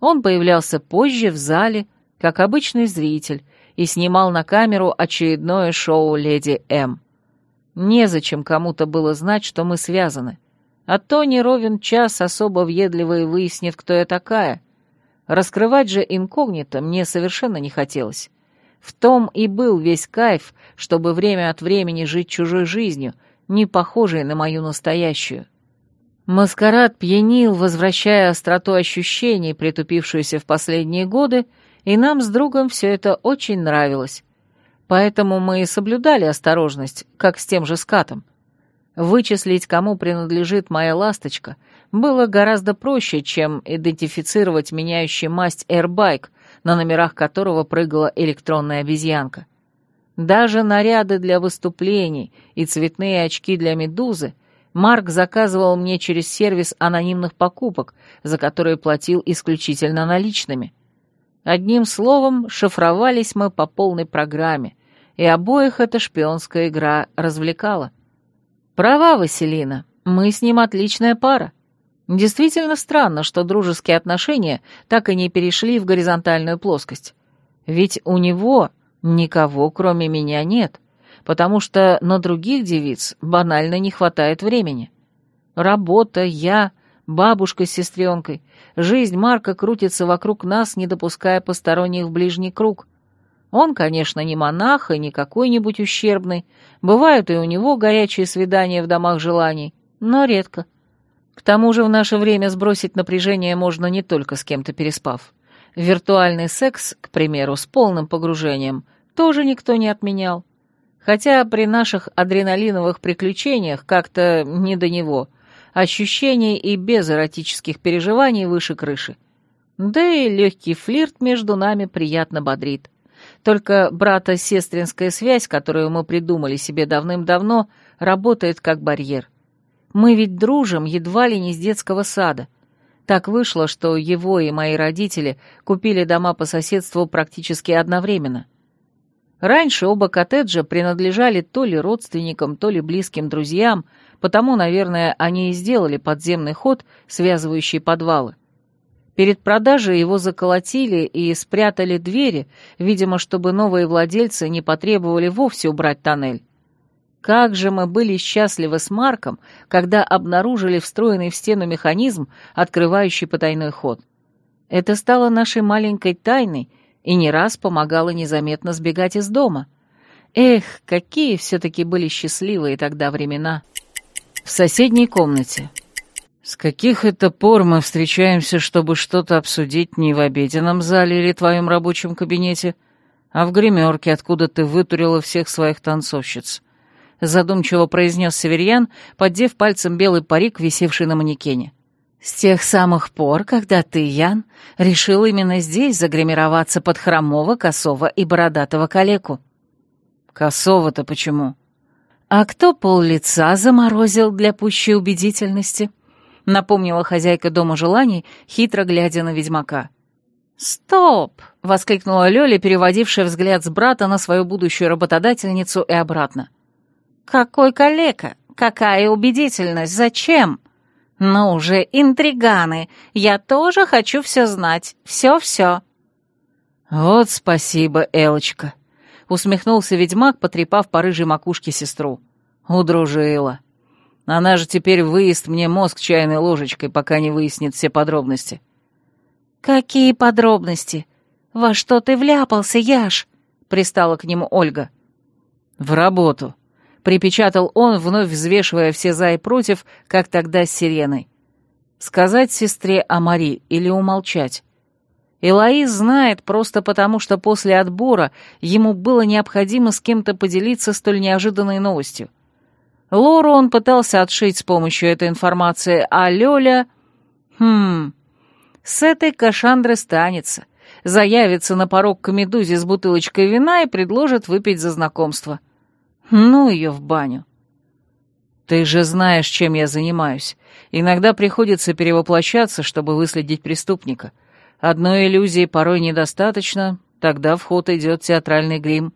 Он появлялся позже в зале, как обычный зритель, и снимал на камеру очередное шоу «Леди М». Незачем кому-то было знать, что мы связаны. А то не ровен час особо въедливо и выяснит, кто я такая. Раскрывать же инкогнито мне совершенно не хотелось. В том и был весь кайф, чтобы время от времени жить чужой жизнью, не похожей на мою настоящую. Маскарад пьянил, возвращая остроту ощущений, притупившуюся в последние годы, и нам с другом все это очень нравилось. Поэтому мы и соблюдали осторожность, как с тем же скатом. Вычислить, кому принадлежит моя ласточка, было гораздо проще, чем идентифицировать меняющий масть airbike, на номерах которого прыгала электронная обезьянка. Даже наряды для выступлений и цветные очки для медузы Марк заказывал мне через сервис анонимных покупок, за которые платил исключительно наличными. Одним словом, шифровались мы по полной программе, и обоих эта шпионская игра развлекала. Права, Василина, мы с ним отличная пара. Действительно странно, что дружеские отношения так и не перешли в горизонтальную плоскость. Ведь у него никого, кроме меня, нет, потому что на других девиц банально не хватает времени. Работа, я, бабушка с сестренкой, жизнь Марка крутится вокруг нас, не допуская посторонних в ближний круг. Он, конечно, не монах и не какой-нибудь ущербный, бывают и у него горячие свидания в домах желаний, но редко. К тому же в наше время сбросить напряжение можно не только с кем-то переспав. Виртуальный секс, к примеру, с полным погружением, тоже никто не отменял. Хотя при наших адреналиновых приключениях как-то не до него. Ощущений и без эротических переживаний выше крыши. Да и легкий флирт между нами приятно бодрит. Только брата-сестринская связь, которую мы придумали себе давным-давно, работает как барьер. Мы ведь дружим едва ли не с детского сада. Так вышло, что его и мои родители купили дома по соседству практически одновременно. Раньше оба коттеджа принадлежали то ли родственникам, то ли близким друзьям, потому, наверное, они и сделали подземный ход, связывающий подвалы. Перед продажей его заколотили и спрятали двери, видимо, чтобы новые владельцы не потребовали вовсе убрать тоннель. Как же мы были счастливы с Марком, когда обнаружили встроенный в стену механизм, открывающий потайной ход. Это стало нашей маленькой тайной и не раз помогало незаметно сбегать из дома. Эх, какие все-таки были счастливые тогда времена. В соседней комнате. «С каких это пор мы встречаемся, чтобы что-то обсудить не в обеденном зале или твоем рабочем кабинете, а в гримерке, откуда ты вытурила всех своих танцовщиц?» Задумчиво произнес Северьян, поддев пальцем белый парик, висевший на манекене. «С тех самых пор, когда ты, Ян, решил именно здесь загримироваться под хромого, косого и бородатого калеку». «Косого-то почему?» «А кто пол лица заморозил для пущей убедительности?» — напомнила хозяйка дома желаний, хитро глядя на ведьмака. «Стоп!» — воскликнула Лёля, переводившая взгляд с брата на свою будущую работодательницу и обратно. «Какой калека? Какая убедительность? Зачем?» «Ну уже интриганы! Я тоже хочу все знать. Все-все!» «Вот спасибо, Элочка!» — усмехнулся ведьмак, потрепав по рыжей макушке сестру. «Удружила. Она же теперь выест мне мозг чайной ложечкой, пока не выяснит все подробности». «Какие подробности? Во что ты вляпался, Яш?» — пристала к нему Ольга. «В работу», — припечатал он, вновь взвешивая все за и против, как тогда с сиреной. Сказать сестре о Мари или умолчать? Элоиз знает просто потому, что после отбора ему было необходимо с кем-то поделиться столь неожиданной новостью. Лору он пытался отшить с помощью этой информации, а Лёля... Хм... С этой Кашандры станется. Заявится на порог к Медузе с бутылочкой вина и предложит выпить за знакомство. Ну ее в баню. Ты же знаешь, чем я занимаюсь. Иногда приходится перевоплощаться, чтобы выследить преступника. Одной иллюзии порой недостаточно, тогда в ход идет театральный грим.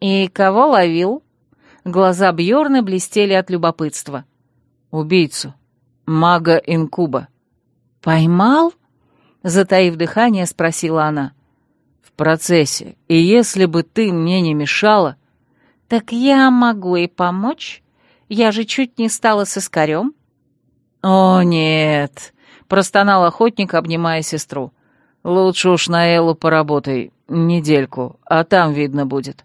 И кого ловил? Глаза Бьорна блестели от любопытства. Убийцу. Мага Инкуба. Поймал? Затаив дыхание, спросила она. В процессе. И если бы ты мне не мешала... Так я могу и помочь. Я же чуть не стала с искорем. О, нет, простонал охотник, обнимая сестру. Лучше уж на Эллу поработай недельку, а там видно будет.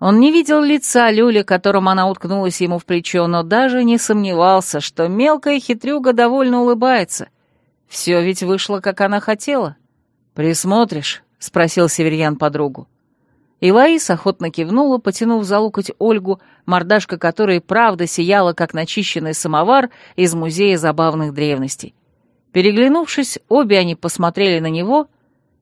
Он не видел лица Люли, которым она уткнулась ему в плечо, но даже не сомневался, что мелкая хитрюга довольно улыбается. Все ведь вышло, как она хотела. «Присмотришь?» — спросил Северьян подругу. И Лаис охотно кивнула, потянув за локоть Ольгу, мордашка которой правда сияла, как начищенный самовар из музея забавных древностей. Переглянувшись, обе они посмотрели на него,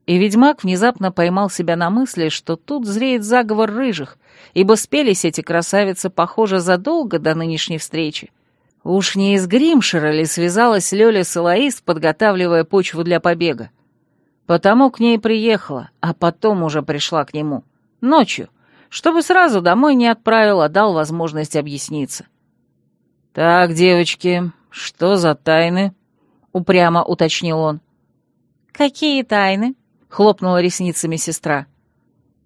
и ведьмак внезапно поймал себя на мысли, что тут зреет заговор рыжих, ибо спелись эти красавицы, похоже, задолго до нынешней встречи. Уж не из Гримшира ли связалась Лёля с Элоист, подготавливая почву для побега? Потому к ней приехала, а потом уже пришла к нему. Ночью, чтобы сразу домой не отправил, а дал возможность объясниться. «Так, девочки, что за тайны?» — упрямо уточнил он. «Какие тайны?» — хлопнула ресницами сестра.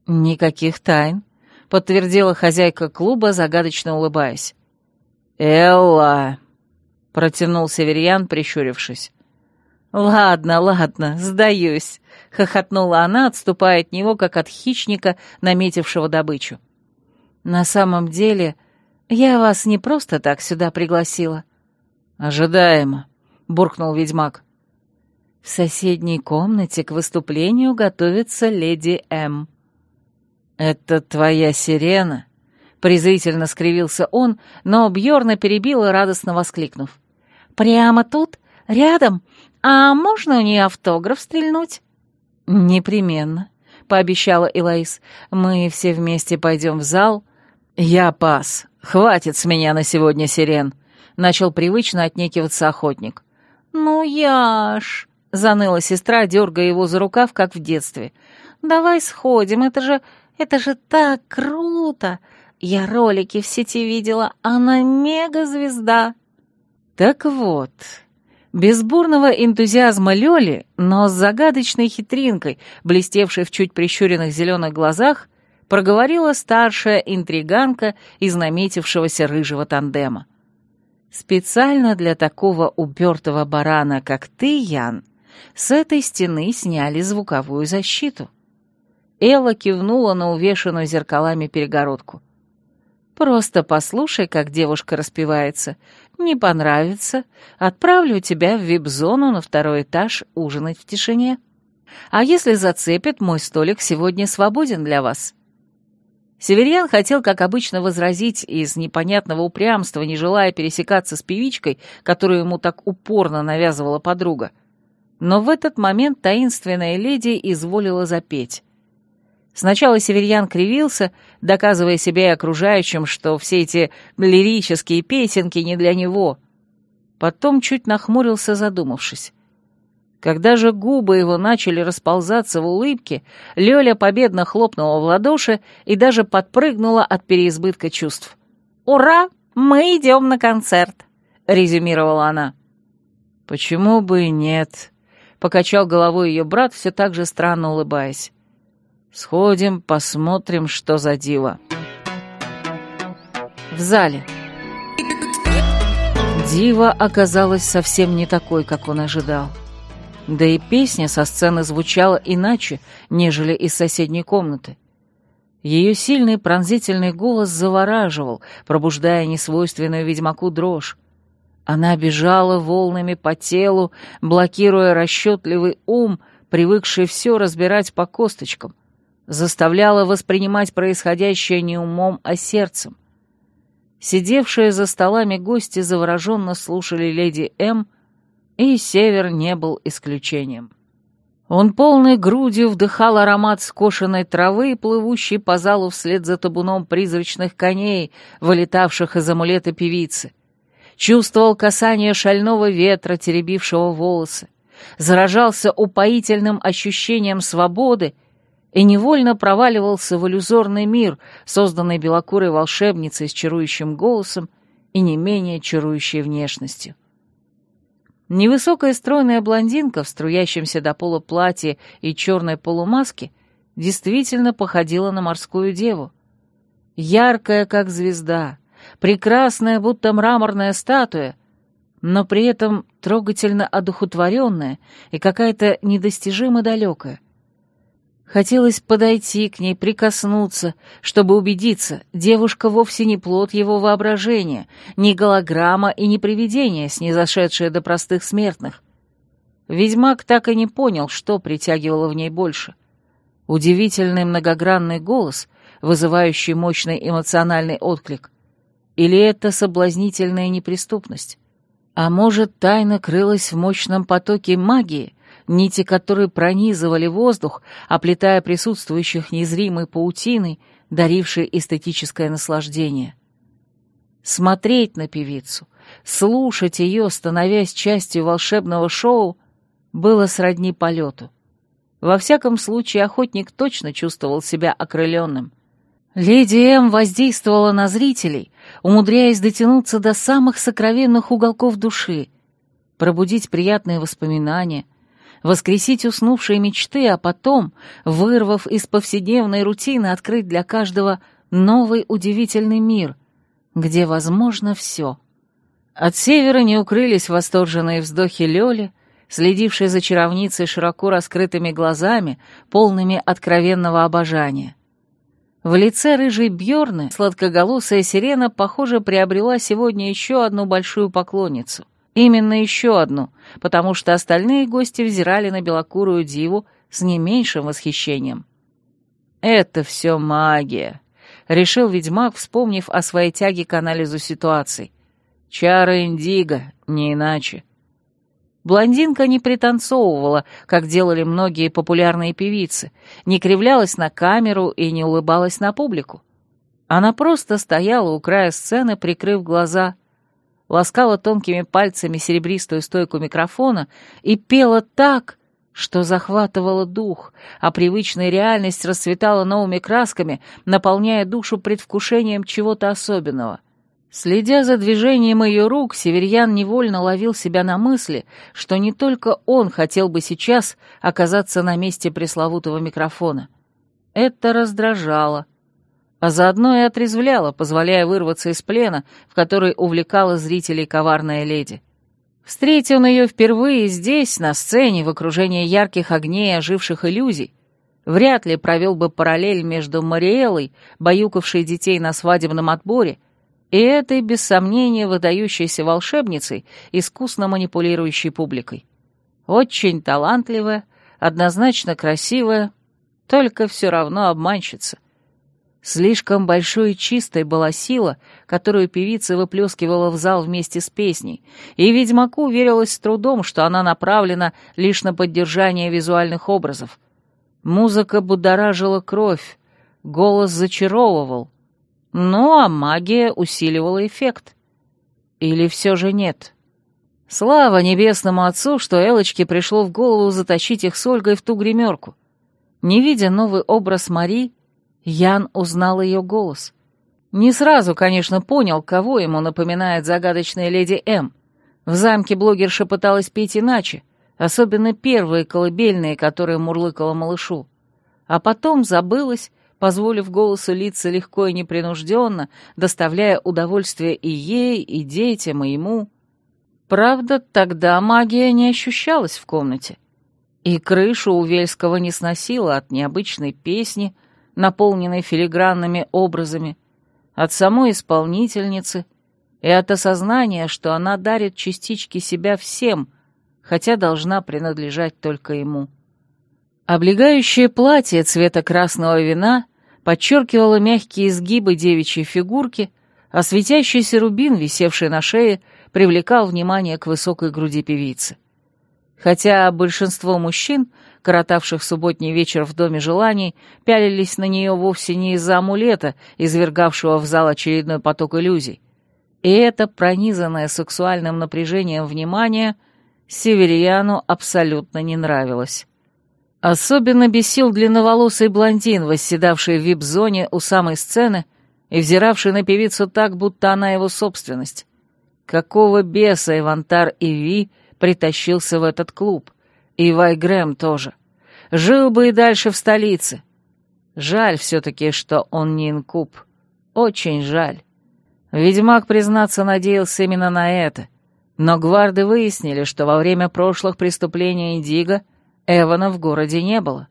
«Никаких тайн», — подтвердила хозяйка клуба, загадочно улыбаясь. «Элла!» — протянул Северьян, прищурившись. «Ладно, ладно, сдаюсь», — хохотнула она, отступая от него, как от хищника, наметившего добычу. «На самом деле, я вас не просто так сюда пригласила». «Ожидаемо», — буркнул ведьмак. В соседней комнате к выступлению готовится леди М. «Это твоя сирена?» — презрительно скривился он, но Бьорна перебила, радостно воскликнув. «Прямо тут? Рядом? А можно у нее автограф стрельнуть?» «Непременно», — пообещала Элоиз. «Мы все вместе пойдем в зал». «Я пас. Хватит с меня на сегодня сирен», — начал привычно отнекиваться охотник. «Ну, Яш...» — заныла сестра, дергая его за рукав, как в детстве. «Давай сходим, это же... это же так круто! Я ролики в сети видела, она мега-звезда!» «Так вот...» Без бурного энтузиазма Лёли, но с загадочной хитринкой, блестевшей в чуть прищуренных зеленых глазах, проговорила старшая интриганка из наметившегося рыжего тандема. «Специально для такого упертого барана, как ты, Ян, с этой стены сняли звуковую защиту. Элла кивнула на увешанную зеркалами перегородку. «Просто послушай, как девушка распевается. Не понравится? Отправлю тебя в вип-зону на второй этаж ужинать в тишине. А если зацепит, мой столик сегодня свободен для вас». Северьян хотел, как обычно, возразить из непонятного упрямства, не желая пересекаться с певичкой, которую ему так упорно навязывала подруга. Но в этот момент таинственная леди изволила запеть. Сначала Северьян кривился, доказывая себе и окружающим, что все эти лирические песенки не для него. Потом чуть нахмурился, задумавшись. Когда же губы его начали расползаться в улыбке, Лёля победно хлопнула в ладоши и даже подпрыгнула от переизбытка чувств. «Ура! Мы идем на концерт!» — резюмировала она. «Почему бы и нет?» Покачал головой ее брат, все так же странно улыбаясь. «Сходим, посмотрим, что за диво». В зале. Дива оказалась совсем не такой, как он ожидал. Да и песня со сцены звучала иначе, нежели из соседней комнаты. Ее сильный пронзительный голос завораживал, пробуждая несвойственную ведьмаку дрожь. Она бежала волнами по телу, блокируя расчетливый ум, привыкший все разбирать по косточкам, заставляла воспринимать происходящее не умом, а сердцем. Сидевшие за столами гости завороженно слушали леди М, и Север не был исключением. Он полной грудью вдыхал аромат скошенной травы, плывущей по залу вслед за табуном призрачных коней, вылетавших из амулета певицы чувствовал касание шального ветра, теребившего волосы, заражался упоительным ощущением свободы и невольно проваливался в иллюзорный мир, созданный белокурой волшебницей с чарующим голосом и не менее чарующей внешностью. Невысокая стройная блондинка в струящемся до пола платье и черной полумаске действительно походила на морскую деву. Яркая, как звезда, прекрасная, будто мраморная статуя, но при этом трогательно одухотворенная и какая-то недостижимо далекая. Хотелось подойти к ней, прикоснуться, чтобы убедиться, девушка вовсе не плод его воображения, не голограмма и не привидение, снизошедшее до простых смертных. Ведьмак так и не понял, что притягивало в ней больше. Удивительный многогранный голос, вызывающий мощный эмоциональный отклик, или это соблазнительная неприступность? А может, тайна крылась в мощном потоке магии, нити которой пронизывали воздух, оплетая присутствующих незримой паутиной, дарившей эстетическое наслаждение. Смотреть на певицу, слушать ее, становясь частью волшебного шоу, было сродни полету. Во всяком случае, охотник точно чувствовал себя окрыленным. Леди М воздействовала на зрителей, умудряясь дотянуться до самых сокровенных уголков души, пробудить приятные воспоминания — воскресить уснувшие мечты, а потом, вырвав из повседневной рутины, открыть для каждого новый удивительный мир, где возможно все. От севера не укрылись восторженные вздохи Лёли, следившей за чаровницей широко раскрытыми глазами, полными откровенного обожания. В лице рыжей Бьорны сладкоголосая сирена, похоже, приобрела сегодня еще одну большую поклонницу. Именно еще одну, потому что остальные гости взирали на белокурую диву с не меньшим восхищением. «Это все магия», — решил ведьмак, вспомнив о своей тяге к анализу ситуаций. «Чара Индиго, не иначе». Блондинка не пританцовывала, как делали многие популярные певицы, не кривлялась на камеру и не улыбалась на публику. Она просто стояла у края сцены, прикрыв глаза, ласкала тонкими пальцами серебристую стойку микрофона и пела так, что захватывала дух, а привычная реальность расцветала новыми красками, наполняя душу предвкушением чего-то особенного. Следя за движением ее рук, Северьян невольно ловил себя на мысли, что не только он хотел бы сейчас оказаться на месте пресловутого микрофона. Это раздражало, а заодно и отрезвляла, позволяя вырваться из плена, в который увлекала зрителей коварная леди. Встретил он ее впервые здесь, на сцене, в окружении ярких огней и оживших иллюзий, вряд ли провел бы параллель между Мариэлой, баюкавшей детей на свадебном отборе, и этой, без сомнения, выдающейся волшебницей, искусно манипулирующей публикой. Очень талантливая, однозначно красивая, только все равно обманщица — Слишком большой и чистой была сила, которую певица выплескивала в зал вместе с песней, и ведьмаку верилось с трудом, что она направлена лишь на поддержание визуальных образов. Музыка будоражила кровь, голос зачаровывал, ну а магия усиливала эффект. Или все же нет? Слава небесному отцу, что Элочке пришло в голову затащить их с Ольгой в ту гримерку. Не видя новый образ Мари, Ян узнал ее голос. Не сразу, конечно, понял, кого ему напоминает загадочная леди М. В замке блогерша пыталась петь иначе, особенно первые колыбельные, которые мурлыкала малышу. А потом забылась, позволив голосу литься легко и непринужденно, доставляя удовольствие и ей, и детям, и ему. Правда, тогда магия не ощущалась в комнате. И крышу у Вельского не сносила от необычной песни — наполненной филигранными образами, от самой исполнительницы и от осознания, что она дарит частички себя всем, хотя должна принадлежать только ему. Облегающее платье цвета красного вина подчеркивало мягкие изгибы девичьей фигурки, а светящийся рубин, висевший на шее, привлекал внимание к высокой груди певицы. Хотя большинство мужчин коротавших субботний вечер в Доме желаний, пялились на нее вовсе не из-за амулета, извергавшего в зал очередной поток иллюзий. И это, пронизанное сексуальным напряжением внимание, Северияну абсолютно не нравилось. Особенно бесил длинноволосый блондин, восседавший в вип-зоне у самой сцены и взиравший на певицу так, будто она его собственность. Какого беса Ивантар и Ви притащился в этот клуб? И Вай Грэм тоже. Жил бы и дальше в столице. Жаль все-таки, что он не инкуб. Очень жаль. Ведьмак, признаться, надеялся именно на это. Но гварды выяснили, что во время прошлых преступлений Индиго Эвана в городе не было.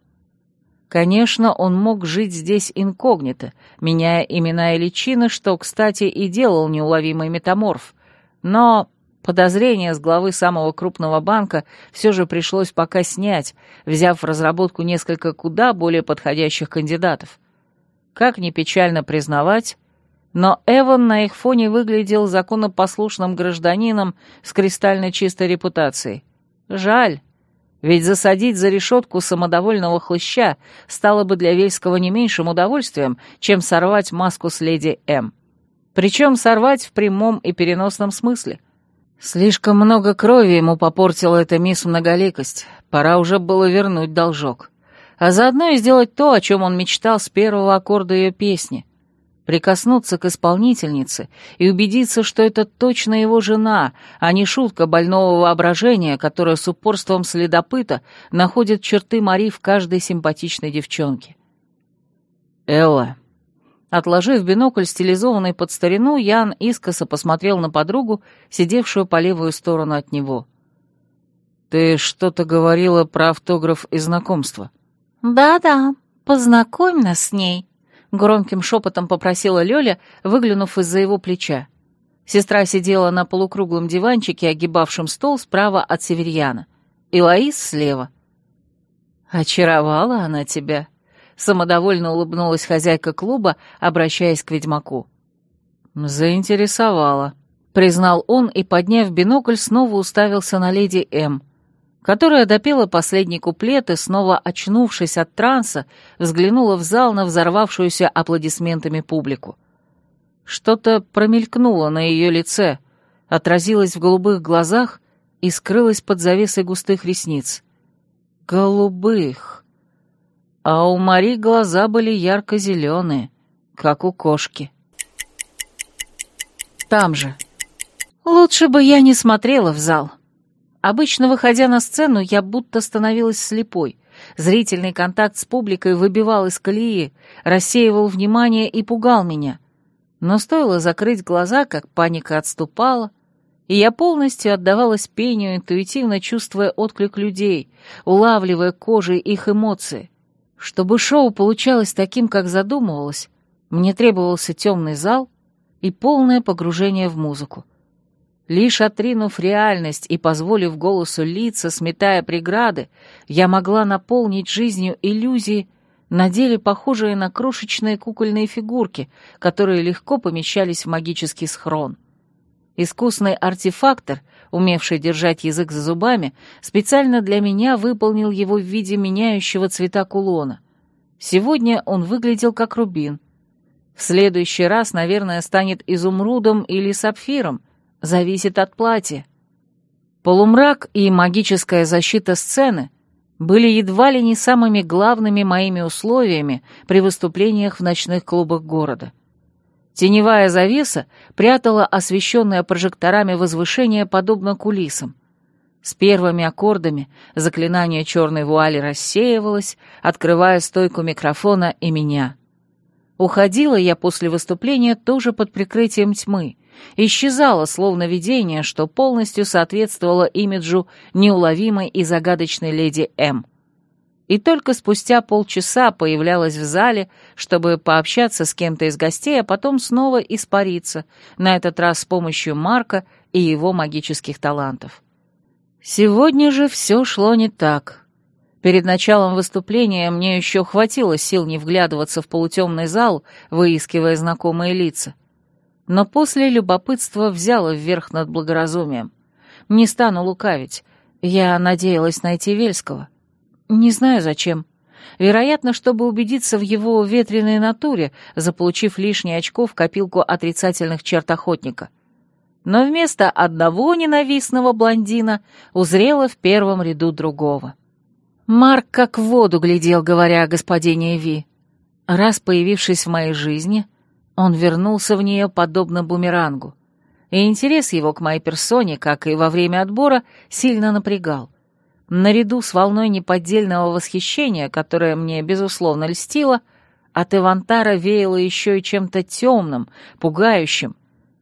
Конечно, он мог жить здесь инкогнито, меняя имена и личины, что, кстати, и делал неуловимый метаморф. Но подозрения с главы самого крупного банка все же пришлось пока снять, взяв в разработку несколько куда более подходящих кандидатов. Как ни печально признавать, но Эван на их фоне выглядел законопослушным гражданином с кристально чистой репутацией. Жаль, ведь засадить за решетку самодовольного хлыща стало бы для Вельского не меньшим удовольствием, чем сорвать маску с леди М. Причем сорвать в прямом и переносном смысле. Слишком много крови ему попортила эта мисс Многоликость, пора уже было вернуть должок. А заодно и сделать то, о чем он мечтал с первого аккорда ее песни прикоснуться к исполнительнице и убедиться, что это точно его жена, а не шутка больного воображения, которая с упорством следопыта находит черты Мари в каждой симпатичной девчонке. «Элла». Отложив бинокль, стилизованный под старину, Ян искоса посмотрел на подругу, сидевшую по левую сторону от него. «Ты что-то говорила про автограф и знакомство?» «Да-да, познакомь нас с ней», — громким шепотом попросила Лёля, выглянув из-за его плеча. Сестра сидела на полукруглом диванчике, огибавшем стол справа от Северьяна, и Лаис слева. «Очаровала она тебя», — самодовольно улыбнулась хозяйка клуба, обращаясь к ведьмаку. «Заинтересовала», — признал он и, подняв бинокль, снова уставился на леди М — которая допела последний куплет и, снова очнувшись от транса, взглянула в зал на взорвавшуюся аплодисментами публику. Что-то промелькнуло на ее лице, отразилось в голубых глазах и скрылось под завесой густых ресниц. Голубых! А у Мари глаза были ярко-зеленые, как у кошки. Там же. Лучше бы я не смотрела в зал. Обычно, выходя на сцену, я будто становилась слепой. Зрительный контакт с публикой выбивал из колеи, рассеивал внимание и пугал меня. Но стоило закрыть глаза, как паника отступала, и я полностью отдавалась пению, интуитивно чувствуя отклик людей, улавливая кожей их эмоции. Чтобы шоу получалось таким, как задумывалось, мне требовался темный зал и полное погружение в музыку. Лишь отринув реальность и позволив голосу литься, сметая преграды, я могла наполнить жизнью иллюзии, на деле похожие на крошечные кукольные фигурки, которые легко помещались в магический схрон. Искусный артефактор, умевший держать язык за зубами, специально для меня выполнил его в виде меняющего цвета кулона. Сегодня он выглядел как рубин. В следующий раз, наверное, станет изумрудом или сапфиром, зависит от платья. Полумрак и магическая защита сцены были едва ли не самыми главными моими условиями при выступлениях в ночных клубах города. Теневая завеса прятала освещенное прожекторами возвышение подобно кулисам. С первыми аккордами заклинание черной вуали рассеивалось, открывая стойку микрофона и меня. Уходила я после выступления тоже под прикрытием тьмы, исчезала словно видение, что полностью соответствовало имиджу неуловимой и загадочной леди М. И только спустя полчаса появлялась в зале, чтобы пообщаться с кем-то из гостей, а потом снова испариться, на этот раз с помощью Марка и его магических талантов. Сегодня же все шло не так. Перед началом выступления мне еще хватило сил не вглядываться в полутемный зал, выискивая знакомые лица но после любопытства взяло вверх над благоразумием. Не стану лукавить, я надеялась найти Вельского. Не знаю зачем. Вероятно, чтобы убедиться в его ветреной натуре, заполучив лишние очко в копилку отрицательных черт охотника. Но вместо одного ненавистного блондина узрела в первом ряду другого. Марк как в воду глядел, говоря о господине Эви. Раз появившись в моей жизни — Он вернулся в нее подобно бумерангу. И интерес его к моей персоне, как и во время отбора, сильно напрягал. Наряду с волной неподдельного восхищения, которое мне, безусловно, льстило, от Ивантара веяло еще и чем-то темным, пугающим,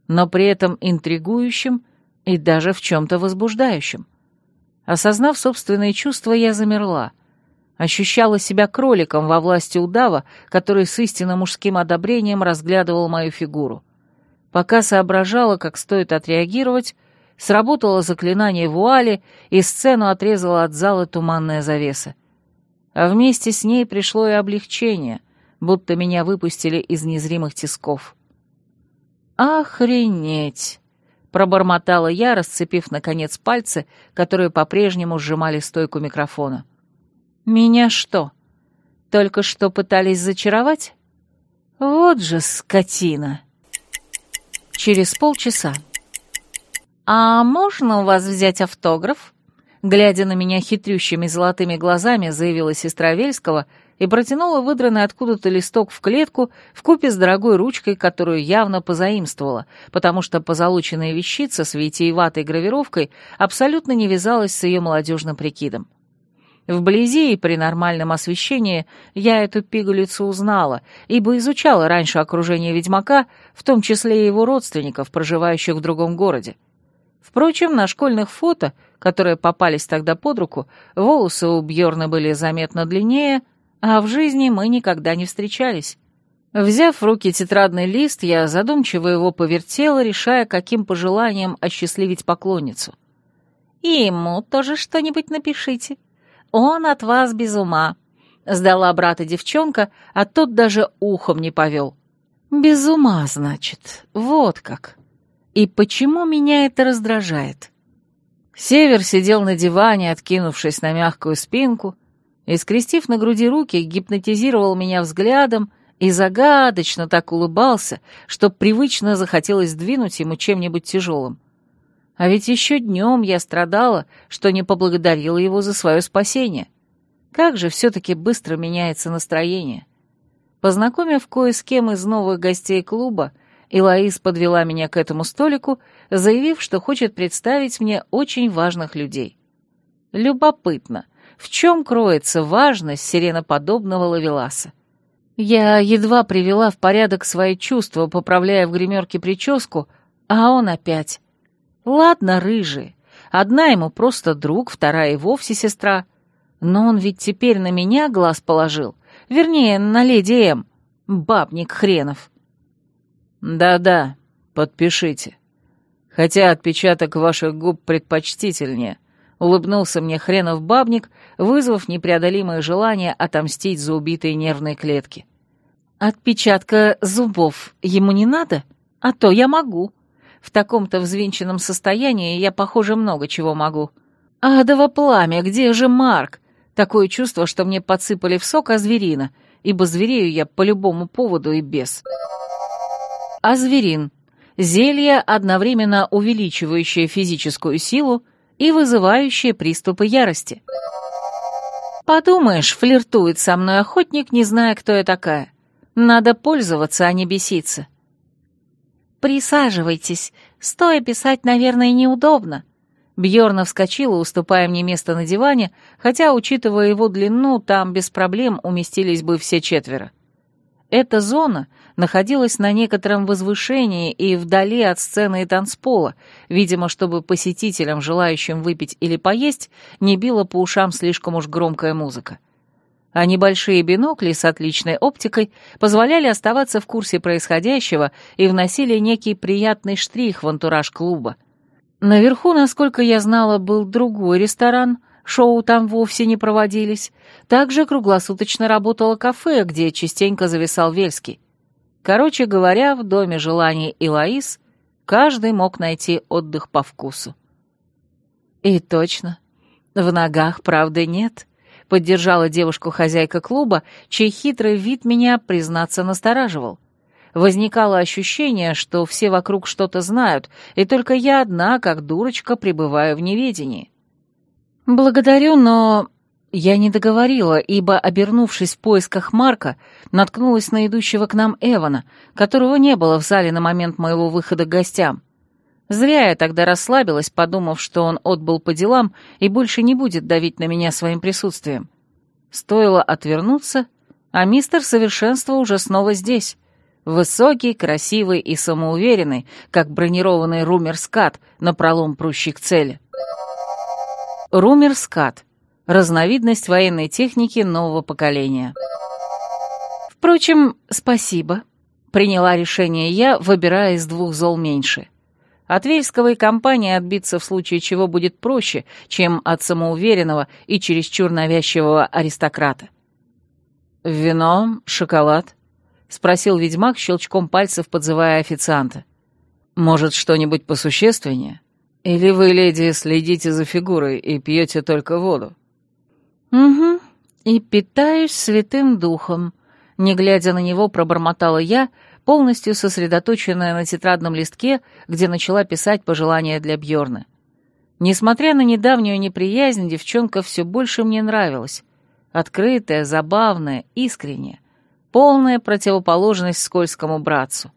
но при этом интригующим и даже в чем-то возбуждающим. Осознав собственные чувства, я замерла. Ощущала себя кроликом во власти удава, который с истинно мужским одобрением разглядывал мою фигуру. Пока соображала, как стоит отреагировать, сработало заклинание вуали, и сцену отрезала от зала туманная завеса. А вместе с ней пришло и облегчение, будто меня выпустили из незримых тисков. «Охренеть!» — пробормотала я, расцепив, наконец, пальцы, которые по-прежнему сжимали стойку микрофона. «Меня что, только что пытались зачаровать? Вот же скотина!» Через полчаса. «А можно у вас взять автограф?» Глядя на меня хитрющими золотыми глазами, заявила сестра Вельского и протянула выдранный откуда-то листок в клетку в купе с дорогой ручкой, которую явно позаимствовала, потому что позолоченная вещица с витиеватой гравировкой абсолютно не вязалась с ее молодежным прикидом. Вблизи и при нормальном освещении я эту пигалицу узнала, ибо изучала раньше окружение ведьмака, в том числе и его родственников, проживающих в другом городе. Впрочем, на школьных фото, которые попались тогда под руку, волосы у Бьорна были заметно длиннее, а в жизни мы никогда не встречались. Взяв в руки тетрадный лист, я задумчиво его повертела, решая, каким пожеланием осчастливить поклонницу. «И ему тоже что-нибудь напишите. Он от вас без ума», — сдала брата девчонка, а тот даже ухом не повел. «Без ума, значит, вот как». И почему меня это раздражает? Север сидел на диване, откинувшись на мягкую спинку, и, скрестив на груди руки, гипнотизировал меня взглядом и загадочно так улыбался, что привычно захотелось сдвинуть ему чем-нибудь тяжелым. А ведь еще днем я страдала, что не поблагодарила его за свое спасение. Как же все-таки быстро меняется настроение. Познакомив кое с кем из новых гостей клуба, и Лаис подвела меня к этому столику, заявив, что хочет представить мне очень важных людей. Любопытно, в чем кроется важность сиреноподобного лавеласа? Я едва привела в порядок свои чувства, поправляя в гримерке прическу, а он опять. Ладно, рыжий. Одна ему просто друг, вторая и вовсе сестра. Но он ведь теперь на меня глаз положил. Вернее, на леди М. Бабник хренов. «Да-да, подпишите. Хотя отпечаток ваших губ предпочтительнее», — улыбнулся мне хренов бабник, вызвав непреодолимое желание отомстить за убитые нервные клетки. «Отпечатка зубов ему не надо? А то я могу. В таком-то взвинченном состоянии я, похоже, много чего могу. Адово пламя, где же Марк? Такое чувство, что мне подсыпали в сок а зверина, ибо зверею я по любому поводу и без». Азверин – зелье, одновременно увеличивающее физическую силу и вызывающее приступы ярости. Подумаешь, флиртует со мной охотник, не зная, кто я такая. Надо пользоваться, а не беситься. «Присаживайтесь. Стоя писать, наверное, неудобно». Бьорна вскочила, уступая мне место на диване, хотя, учитывая его длину, там без проблем уместились бы все четверо. Эта зона находилась на некотором возвышении и вдали от сцены и танцпола, видимо, чтобы посетителям, желающим выпить или поесть, не била по ушам слишком уж громкая музыка. А небольшие бинокли с отличной оптикой позволяли оставаться в курсе происходящего и вносили некий приятный штрих в антураж клуба. Наверху, насколько я знала, был другой ресторан, шоу там вовсе не проводились. Также круглосуточно работало кафе, где частенько зависал Вельский. Короче говоря, в доме желаний Илаис каждый мог найти отдых по вкусу. И точно, в ногах правды нет, поддержала девушку хозяйка клуба, чей хитрый вид меня, признаться, настораживал. Возникало ощущение, что все вокруг что-то знают, и только я одна, как дурочка, пребываю в неведении. «Благодарю, но...» Я не договорила, ибо, обернувшись в поисках Марка, наткнулась на идущего к нам Эвана, которого не было в зале на момент моего выхода к гостям. Зря я тогда расслабилась, подумав, что он отбыл по делам и больше не будет давить на меня своим присутствием. Стоило отвернуться, а мистер Совершенство уже снова здесь. Высокий, красивый и самоуверенный, как бронированный румер-скат, напролом прущий к цели. Румер-скат — разновидность военной техники нового поколения. «Впрочем, спасибо», — приняла решение я, выбирая из двух зол меньше. От Вельского компании отбиться в случае чего будет проще, чем от самоуверенного и чересчур навязчивого аристократа. «Вино, шоколад?» — спросил ведьмак, щелчком пальцев подзывая официанта. «Может, что-нибудь посущественнее?» Или вы, леди, следите за фигурой и пьете только воду?» «Угу, и питаюсь святым духом», — не глядя на него, пробормотала я, полностью сосредоточенная на тетрадном листке, где начала писать пожелания для Бьорна. Несмотря на недавнюю неприязнь, девчонка все больше мне нравилась. Открытая, забавная, искренняя. Полная противоположность скользкому братцу.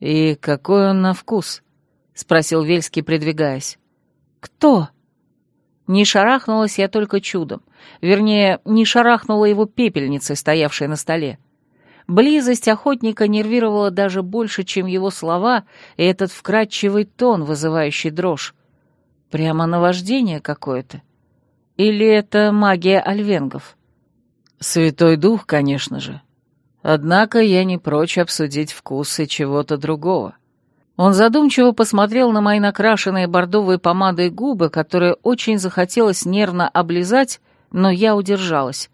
«И какой он на вкус?» — спросил Вельский, придвигаясь. «Кто?» Не шарахнулась я только чудом. Вернее, не шарахнула его пепельницей, стоявшей на столе. Близость охотника нервировала даже больше, чем его слова и этот вкрадчивый тон, вызывающий дрожь. Прямо наваждение какое-то. Или это магия альвенгов? Святой Дух, конечно же. Однако я не прочь обсудить вкусы чего-то другого. Он задумчиво посмотрел на мои накрашенные бордовой помадой губы, которые очень захотелось нервно облизать, но я удержалась.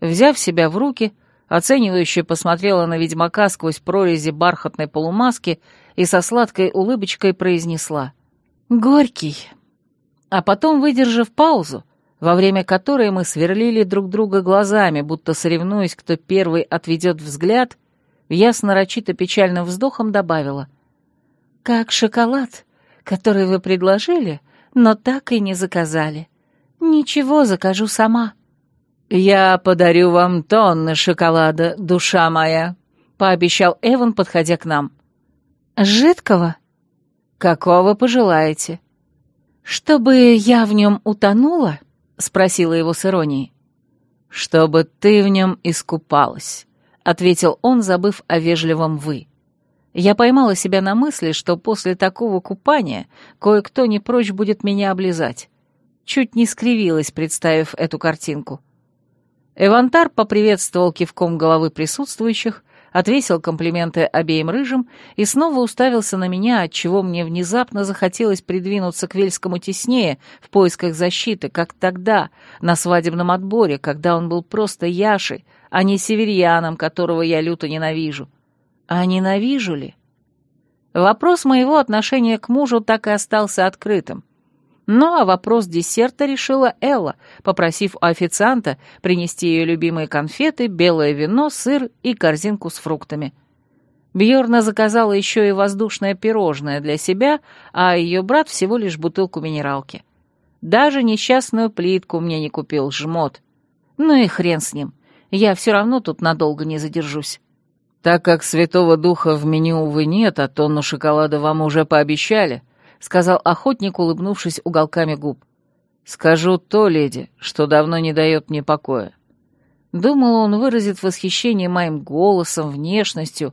Взяв себя в руки, оценивающе посмотрела на ведьмака сквозь прорези бархатной полумаски и со сладкой улыбочкой произнесла «Горький». А потом, выдержав паузу, во время которой мы сверлили друг друга глазами, будто соревнуясь, кто первый отведет взгляд, я с нарочито печальным вздохом добавила — как шоколад, который вы предложили, но так и не заказали. Ничего, закажу сама». «Я подарю вам тонны шоколада, душа моя», — пообещал Эван, подходя к нам. «Жидкого?» «Какого пожелаете?» «Чтобы я в нем утонула?» — спросила его с иронией. «Чтобы ты в нем искупалась», — ответил он, забыв о вежливом «вы». Я поймала себя на мысли, что после такого купания кое-кто не прочь будет меня облизать. Чуть не скривилась, представив эту картинку. Эвантар поприветствовал кивком головы присутствующих, отвесил комплименты обеим рыжим и снова уставился на меня, отчего мне внезапно захотелось придвинуться к Вельскому теснее в поисках защиты, как тогда, на свадебном отборе, когда он был просто Яшей, а не северьяном, которого я люто ненавижу. А ненавижу ли? Вопрос моего отношения к мужу так и остался открытым. Ну а вопрос десерта решила Элла, попросив у официанта принести ее любимые конфеты, белое вино, сыр и корзинку с фруктами. Бьорна заказала еще и воздушное пирожное для себя, а ее брат всего лишь бутылку минералки. Даже несчастную плитку мне не купил, жмот. Ну и хрен с ним, я все равно тут надолго не задержусь. «Так как Святого Духа в меню, увы, нет, а тонну шоколада вам уже пообещали», — сказал охотник, улыбнувшись уголками губ. «Скажу то, леди, что давно не дает мне покоя». Думал, он выразит восхищение моим голосом, внешностью,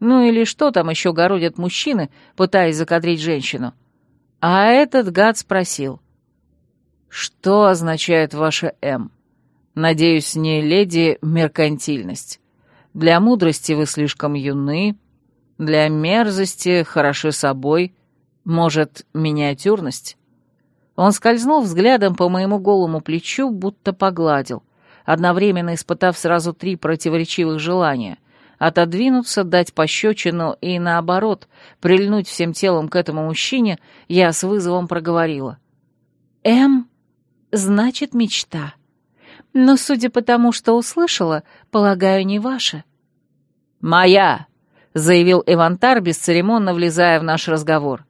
ну или что там еще городят мужчины, пытаясь закадрить женщину. А этот гад спросил. «Что означает ваше «М»? Надеюсь, не леди меркантильность». Для мудрости вы слишком юны, для мерзости хороши собой, может, миниатюрность?» Он скользнул взглядом по моему голому плечу, будто погладил, одновременно испытав сразу три противоречивых желания — отодвинуться, дать пощечину и, наоборот, прильнуть всем телом к этому мужчине, я с вызовом проговорила. «М значит мечта. Но, судя по тому, что услышала, полагаю, не ваша». «Моя!» — заявил Эвантар, бесцеремонно влезая в наш разговор.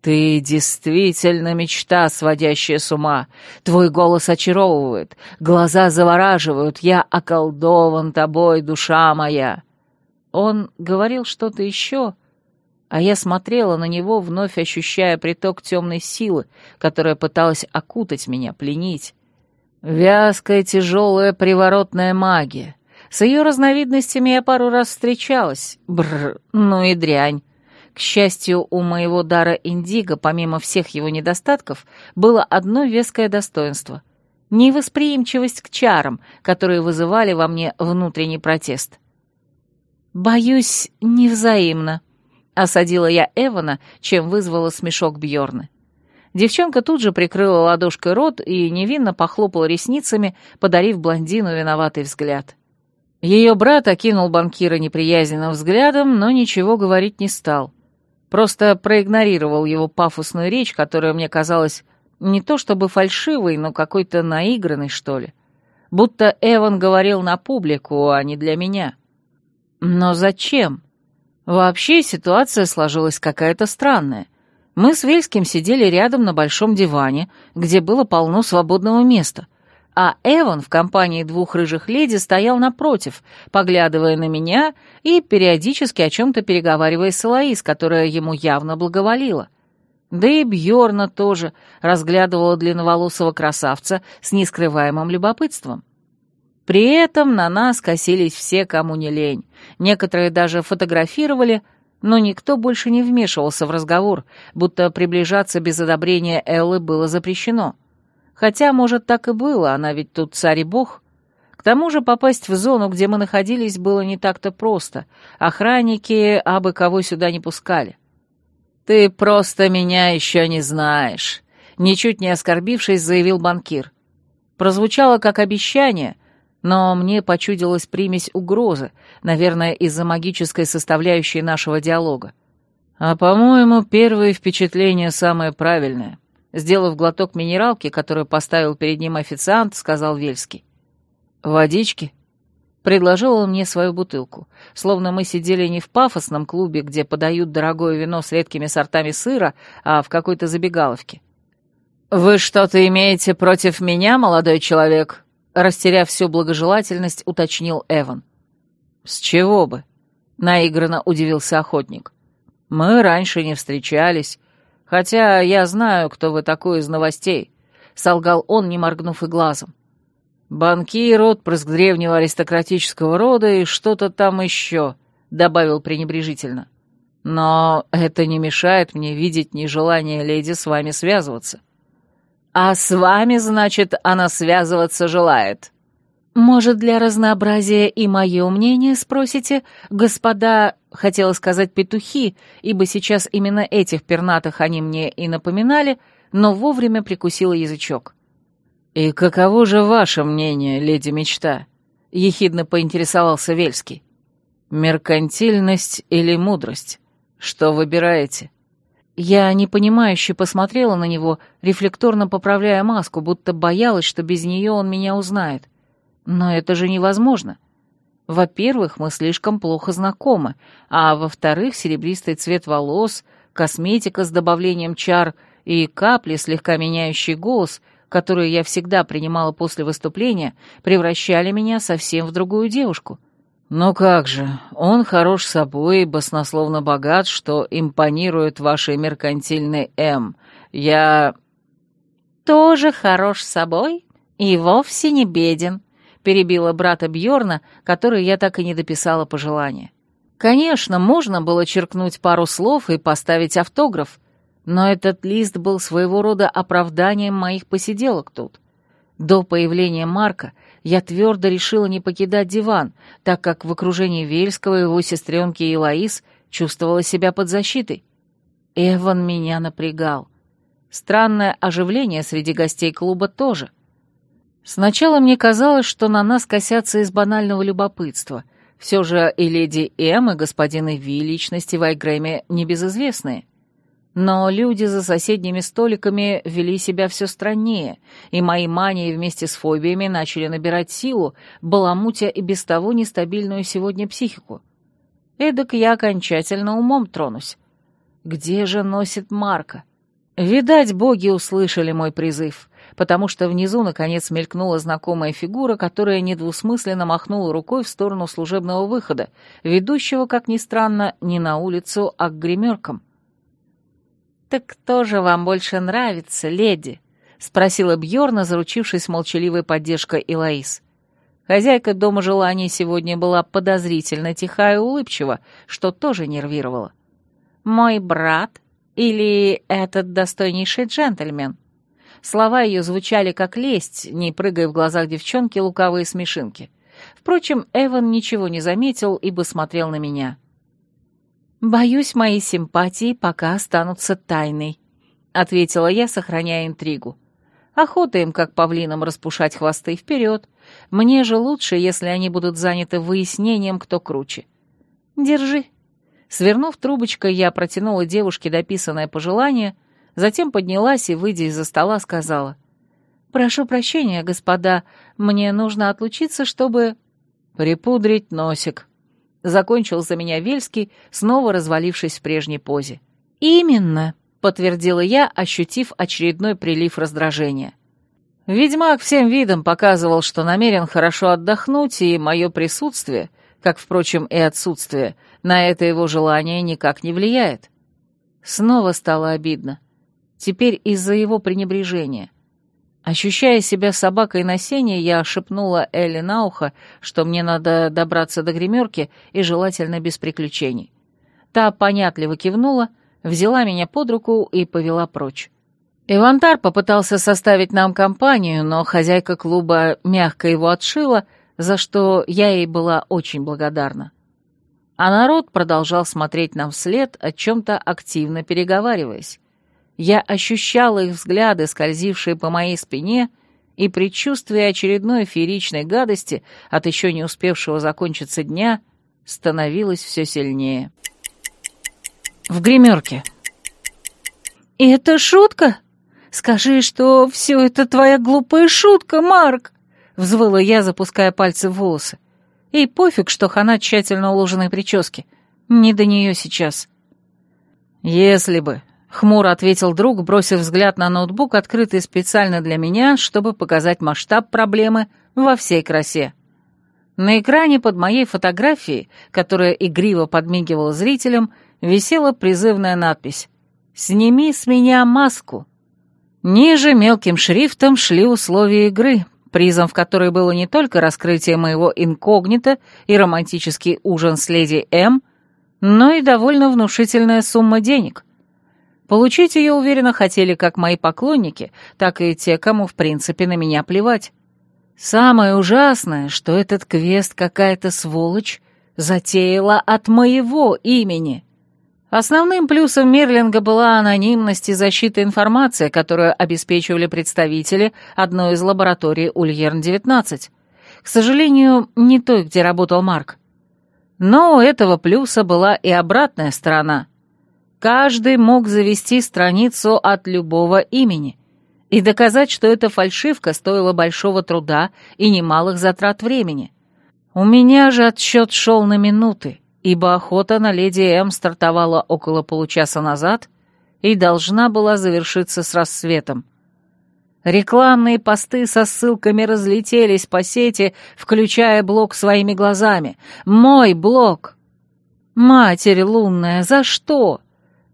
«Ты действительно мечта, сводящая с ума. Твой голос очаровывает, глаза завораживают. Я околдован тобой, душа моя». Он говорил что-то еще, а я смотрела на него, вновь ощущая приток темной силы, которая пыталась окутать меня, пленить. Вязкая, тяжелая, приворотная магия. С ее разновидностями я пару раз встречалась. Бррр, ну и дрянь. К счастью, у моего дара индиго, помимо всех его недостатков, было одно веское достоинство — невосприимчивость к чарам, которые вызывали во мне внутренний протест. «Боюсь, невзаимно», — осадила я Эвана, чем вызвала смешок Бьорны. Девчонка тут же прикрыла ладошкой рот и невинно похлопала ресницами, подарив блондину виноватый взгляд. Ее брат окинул банкира неприязненным взглядом, но ничего говорить не стал. Просто проигнорировал его пафосную речь, которая мне казалась не то чтобы фальшивой, но какой-то наигранной, что ли. Будто Эван говорил на публику, а не для меня. Но зачем? Вообще ситуация сложилась какая-то странная. Мы с Вельским сидели рядом на большом диване, где было полно свободного места — а Эван в компании двух рыжих леди стоял напротив, поглядывая на меня и периодически о чем-то переговариваясь с Элоиз, которая ему явно благоволила. Да и Бьорна тоже разглядывала длинноволосого красавца с нескрываемым любопытством. При этом на нас косились все, кому не лень. Некоторые даже фотографировали, но никто больше не вмешивался в разговор, будто приближаться без одобрения Эллы было запрещено. — Хотя, может, так и было, она ведь тут царь и бог. К тому же попасть в зону, где мы находились, было не так-то просто. Охранники абы кого сюда не пускали. «Ты просто меня еще не знаешь», — ничуть не оскорбившись, заявил банкир. Прозвучало как обещание, но мне почудилась примесь угрозы, наверное, из-за магической составляющей нашего диалога. А, по-моему, первое впечатление самое правильное — Сделав глоток минералки, которую поставил перед ним официант, сказал Вельский. «Водички?» Предложил он мне свою бутылку, словно мы сидели не в пафосном клубе, где подают дорогое вино с редкими сортами сыра, а в какой-то забегаловке. «Вы что-то имеете против меня, молодой человек?» Растеряв всю благожелательность, уточнил Эван. «С чего бы?» — наигранно удивился охотник. «Мы раньше не встречались, Хотя я знаю, кто вы такой из новостей», — солгал он, не моргнув и глазом. «Банкир, отпрыск древнего аристократического рода и что-то там еще», — добавил пренебрежительно. «Но это не мешает мне видеть нежелание леди с вами связываться». «А с вами, значит, она связываться желает?» «Может, для разнообразия и мое мнение спросите, господа, хотела сказать петухи, ибо сейчас именно этих пернатых они мне и напоминали, но вовремя прикусила язычок». «И каково же ваше мнение, леди мечта?» — ехидно поинтересовался Вельский. «Меркантильность или мудрость? Что выбираете?» Я непонимающе посмотрела на него, рефлекторно поправляя маску, будто боялась, что без нее он меня узнает. Но это же невозможно. Во-первых, мы слишком плохо знакомы, а во-вторых, серебристый цвет волос, косметика с добавлением чар и капли, слегка меняющий голос, которые я всегда принимала после выступления, превращали меня совсем в другую девушку. «Ну как же, он хорош собой и баснословно богат, что импонирует вашей меркантильной М. Я...» «Тоже хорош собой и вовсе не беден», перебила брата Бьорна, который я так и не дописала пожелания. Конечно, можно было черкнуть пару слов и поставить автограф, но этот лист был своего рода оправданием моих посиделок тут. До появления Марка я твердо решила не покидать диван, так как в окружении Вельского и его сестренки Илаис чувствовала себя под защитой. Эван меня напрягал. Странное оживление среди гостей клуба тоже. Сначала мне казалось, что на нас косятся из банального любопытства. Все же и леди Эм, и господин Ви личности в Айгрэме небезызвестные. Но люди за соседними столиками вели себя все страннее, и мои мании вместе с фобиями начали набирать силу, баламутя и без того нестабильную сегодня психику. Эдак я окончательно умом тронусь. Где же носит Марка? Видать, боги услышали мой призыв, потому что внизу, наконец, мелькнула знакомая фигура, которая недвусмысленно махнула рукой в сторону служебного выхода, ведущего, как ни странно, не на улицу, а к гримеркам. «Так кто же вам больше нравится, леди?» — спросила Бьорна, заручившись молчаливой поддержкой Илаис. Хозяйка дома желаний сегодня была подозрительно тиха и улыбчива, что тоже нервировало. «Мой брат или этот достойнейший джентльмен?» Слова ее звучали как лесть, не прыгая в глазах девчонки лукавые смешинки. Впрочем, Эван ничего не заметил, ибо смотрел на меня. «Боюсь, мои симпатии пока останутся тайной», — ответила я, сохраняя интригу. «Охота им, как павлинам, распушать хвосты вперед. Мне же лучше, если они будут заняты выяснением, кто круче. Держи». Свернув трубочкой, я протянула девушке дописанное пожелание — затем поднялась и, выйдя из-за стола, сказала. «Прошу прощения, господа, мне нужно отлучиться, чтобы...» «Припудрить носик», — закончил за меня Вельский, снова развалившись в прежней позе. «Именно», — подтвердила я, ощутив очередной прилив раздражения. Ведьмак всем видом показывал, что намерен хорошо отдохнуть, и мое присутствие, как, впрочем, и отсутствие, на это его желание никак не влияет. Снова стало обидно. Теперь из-за его пренебрежения. Ощущая себя собакой на сене, я шепнула Элли на ухо, что мне надо добраться до гримерки и желательно без приключений. Та понятливо кивнула, взяла меня под руку и повела прочь. Ивантар попытался составить нам компанию, но хозяйка клуба мягко его отшила, за что я ей была очень благодарна. А народ продолжал смотреть нам вслед, о чем-то активно переговариваясь. Я ощущала их взгляды, скользившие по моей спине, и предчувствие очередной фееричной гадости от еще не успевшего закончиться дня становилось все сильнее. В гримерке. «И это шутка? Скажи, что все это твоя глупая шутка, Марк!» — взвыла я, запуская пальцы в волосы. И пофиг, что хана тщательно уложенной прически. Не до нее сейчас. «Если бы», Хмуро ответил друг, бросив взгляд на ноутбук, открытый специально для меня, чтобы показать масштаб проблемы во всей красе. На экране под моей фотографией, которая игриво подмигивала зрителям, висела призывная надпись «Сними с меня маску». Ниже мелким шрифтом шли условия игры, призом в которой было не только раскрытие моего инкогнито и романтический ужин с леди М, но и довольно внушительная сумма денег. Получить ее, уверенно, хотели как мои поклонники, так и те, кому, в принципе, на меня плевать. Самое ужасное, что этот квест какая-то сволочь затеяла от моего имени. Основным плюсом Мерлинга была анонимность и защита информации, которую обеспечивали представители одной из лабораторий Ульерн-19. К сожалению, не той, где работал Марк. Но у этого плюса была и обратная сторона — Каждый мог завести страницу от любого имени. И доказать, что эта фальшивка стоила большого труда и немалых затрат времени. У меня же отсчет шел на минуты, ибо охота на леди М стартовала около получаса назад и должна была завершиться с рассветом. Рекламные посты со ссылками разлетелись по сети, включая блог своими глазами. Мой блог! Матерь лунная, за что?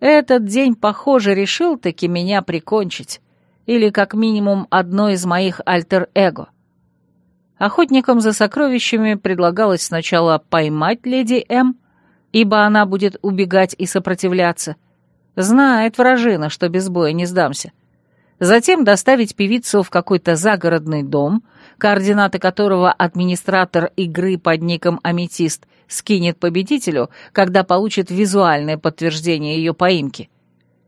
Этот день, похоже, решил таки меня прикончить. Или, как минимум, одно из моих альтер-эго. Охотникам за сокровищами предлагалось сначала поймать леди М, ибо она будет убегать и сопротивляться. Знает вражина, что без боя не сдамся. Затем доставить певицу в какой-то загородный дом, координаты которого администратор игры под ником Аметист скинет победителю, когда получит визуальное подтверждение ее поимки.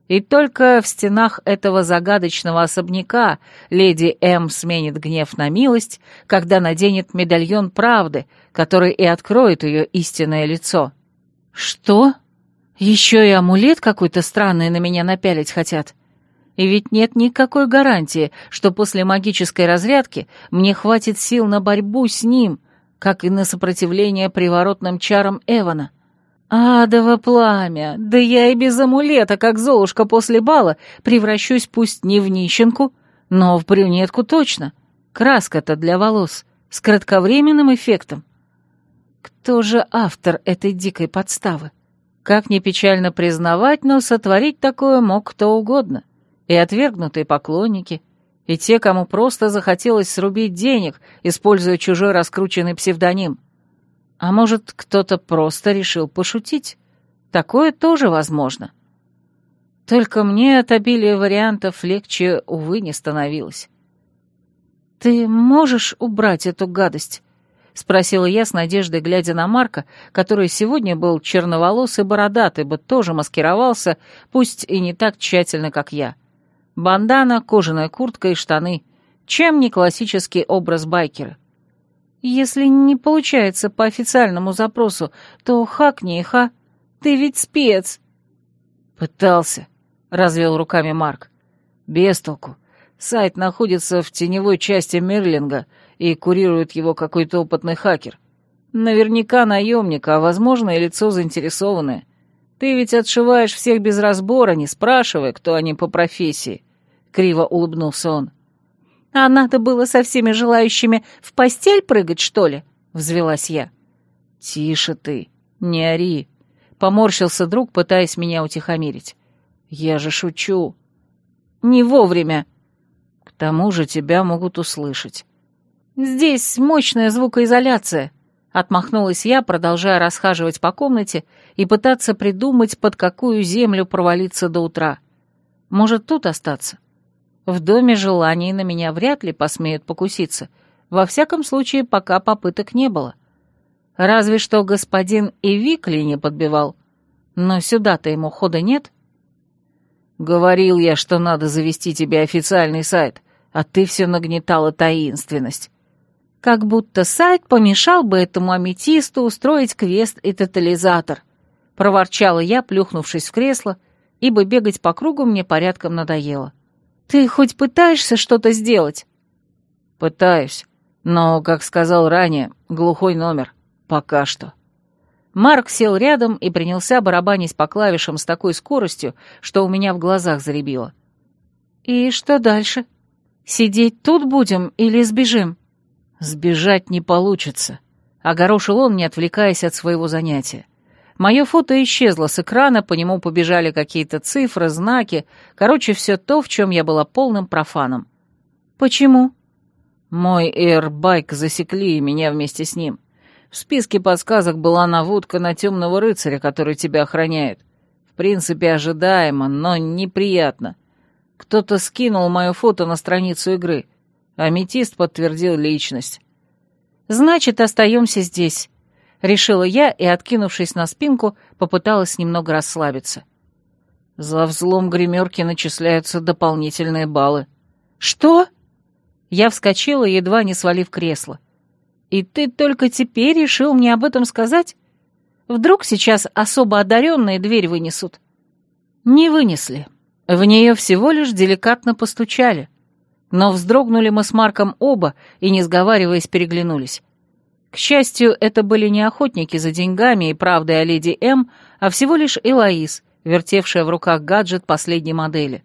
И только в стенах этого загадочного особняка леди М сменит гнев на милость, когда наденет медальон правды, который и откроет ее истинное лицо. «Что? Еще и амулет какой-то странный на меня напялить хотят?» И ведь нет никакой гарантии, что после магической разрядки мне хватит сил на борьбу с ним, как и на сопротивление приворотным чарам Эвана. Адово пламя! Да я и без амулета, как Золушка после бала, превращусь пусть не в нищенку, но в брюнетку точно. Краска-то для волос, с кратковременным эффектом. Кто же автор этой дикой подставы? Как ни печально признавать, но сотворить такое мог кто угодно. И отвергнутые поклонники, и те, кому просто захотелось срубить денег, используя чужой раскрученный псевдоним. А может, кто-то просто решил пошутить? Такое тоже возможно. Только мне от обилия вариантов легче, увы, не становилось. «Ты можешь убрать эту гадость?» — спросила я с надеждой, глядя на Марка, который сегодня был черноволос и бородатый, бы тоже маскировался, пусть и не так тщательно, как я. Бандана, кожаная куртка и штаны. Чем не классический образ байкера? Если не получается по официальному запросу, то хакни их, а? Ты ведь спец. Пытался, — развел руками Марк. Без толку. Сайт находится в теневой части Мерлинга — и курирует его какой-то опытный хакер. Наверняка наемник, а, возможно, и лицо заинтересованное. Ты ведь отшиваешь всех без разбора, не спрашивая, кто они по профессии. Криво улыбнулся он. А надо было со всеми желающими в постель прыгать, что ли? Взвелась я. Тише ты, не ори. Поморщился друг, пытаясь меня утихомирить. Я же шучу. Не вовремя. К тому же тебя могут услышать. «Здесь мощная звукоизоляция», — отмахнулась я, продолжая расхаживать по комнате и пытаться придумать, под какую землю провалиться до утра. Может, тут остаться? В доме желаний на меня вряд ли посмеют покуситься. Во всяком случае, пока попыток не было. Разве что господин и Викли не подбивал. Но сюда-то ему хода нет. Говорил я, что надо завести тебе официальный сайт, а ты все нагнетала таинственность. Как будто сайт помешал бы этому аметисту устроить квест и тотализатор. Проворчала я, плюхнувшись в кресло, ибо бегать по кругу мне порядком надоело. «Ты хоть пытаешься что-то сделать?» «Пытаюсь, но, как сказал ранее, глухой номер. Пока что». Марк сел рядом и принялся барабанить по клавишам с такой скоростью, что у меня в глазах заребило. «И что дальше? Сидеть тут будем или сбежим?» «Сбежать не получится», — огорошил он, не отвлекаясь от своего занятия. Мое фото исчезло с экрана, по нему побежали какие-то цифры, знаки, короче, все то, в чем я была полным профаном. «Почему?» «Мой эйрбайк засекли, и меня вместе с ним. В списке подсказок была наводка на темного рыцаря, который тебя охраняет. В принципе, ожидаемо, но неприятно. Кто-то скинул мое фото на страницу игры. Аметист подтвердил личность. «Значит, остаемся здесь», — решила я и, откинувшись на спинку, попыталась немного расслабиться. За взлом гримерки начисляются дополнительные баллы. «Что?» Я вскочила, едва не свалив кресло. «И ты только теперь решил мне об этом сказать? Вдруг сейчас особо одаренные дверь вынесут?» Не вынесли. В нее всего лишь деликатно постучали. Но вздрогнули мы с Марком оба и, не сговариваясь, переглянулись. К счастью, это были не охотники за деньгами и правдой о леди М, а всего лишь Элоиз, вертевшая в руках гаджет последней модели.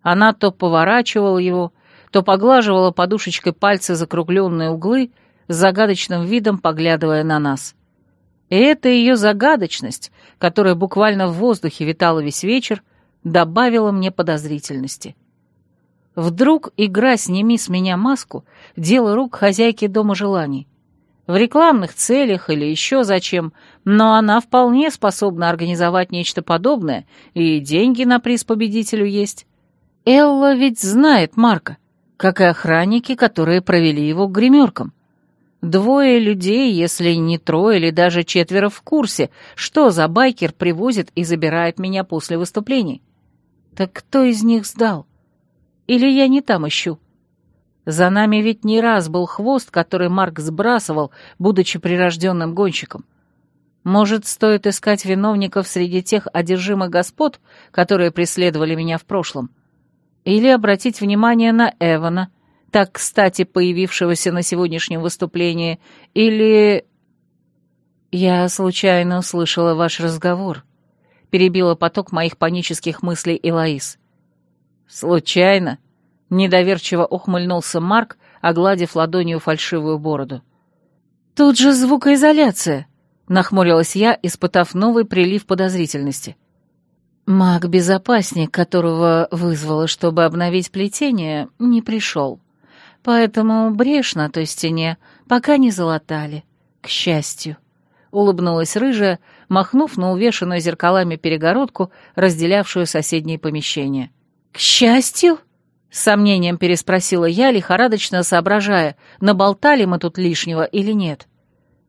Она то поворачивала его, то поглаживала подушечкой пальцы закругленные углы, с загадочным видом поглядывая на нас. И эта ее загадочность, которая буквально в воздухе витала весь вечер, добавила мне подозрительности. Вдруг игра «Сними с меня маску» — дело рук хозяйки Дома желаний. В рекламных целях или еще зачем, но она вполне способна организовать нечто подобное, и деньги на приз победителю есть. Элла ведь знает Марка, как и охранники, которые провели его к гримеркам. Двое людей, если не трое или даже четверо в курсе, что за байкер привозит и забирает меня после выступлений. Так кто из них сдал? Или я не там ищу? За нами ведь не раз был хвост, который Марк сбрасывал, будучи прирожденным гонщиком. Может, стоит искать виновников среди тех одержимых господ, которые преследовали меня в прошлом? Или обратить внимание на Эвана, так кстати появившегося на сегодняшнем выступлении, или... «Я случайно услышала ваш разговор», — перебила поток моих панических мыслей Элоиз. «Случайно?» — недоверчиво ухмыльнулся Марк, огладив ладонью фальшивую бороду. «Тут же звукоизоляция», — нахмурилась я, испытав новый прилив подозрительности. Маг-безопасник, которого вызвала, чтобы обновить плетение, не пришел. Поэтому брешь на той стене пока не залатали. К счастью. Улыбнулась рыжая, махнув на увешанную зеркалами перегородку, разделявшую соседние помещения. «К счастью?» — с сомнением переспросила я, лихорадочно соображая, наболтали мы тут лишнего или нет.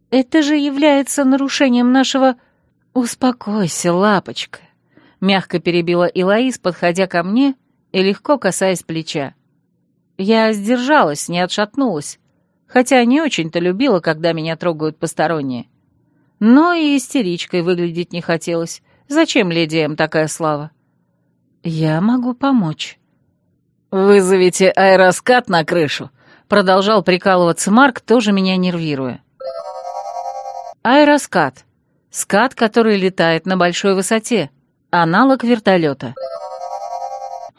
«Это же является нарушением нашего...» «Успокойся, лапочка», — мягко перебила Илаис, подходя ко мне и легко касаясь плеча. Я сдержалась, не отшатнулась, хотя не очень-то любила, когда меня трогают посторонние. Но и истеричкой выглядеть не хотелось. Зачем леди такая слава? Я могу помочь. «Вызовите аэроскат на крышу», — продолжал прикалываться Марк, тоже меня нервируя. Аэроскат. Скат, который летает на большой высоте. Аналог вертолета.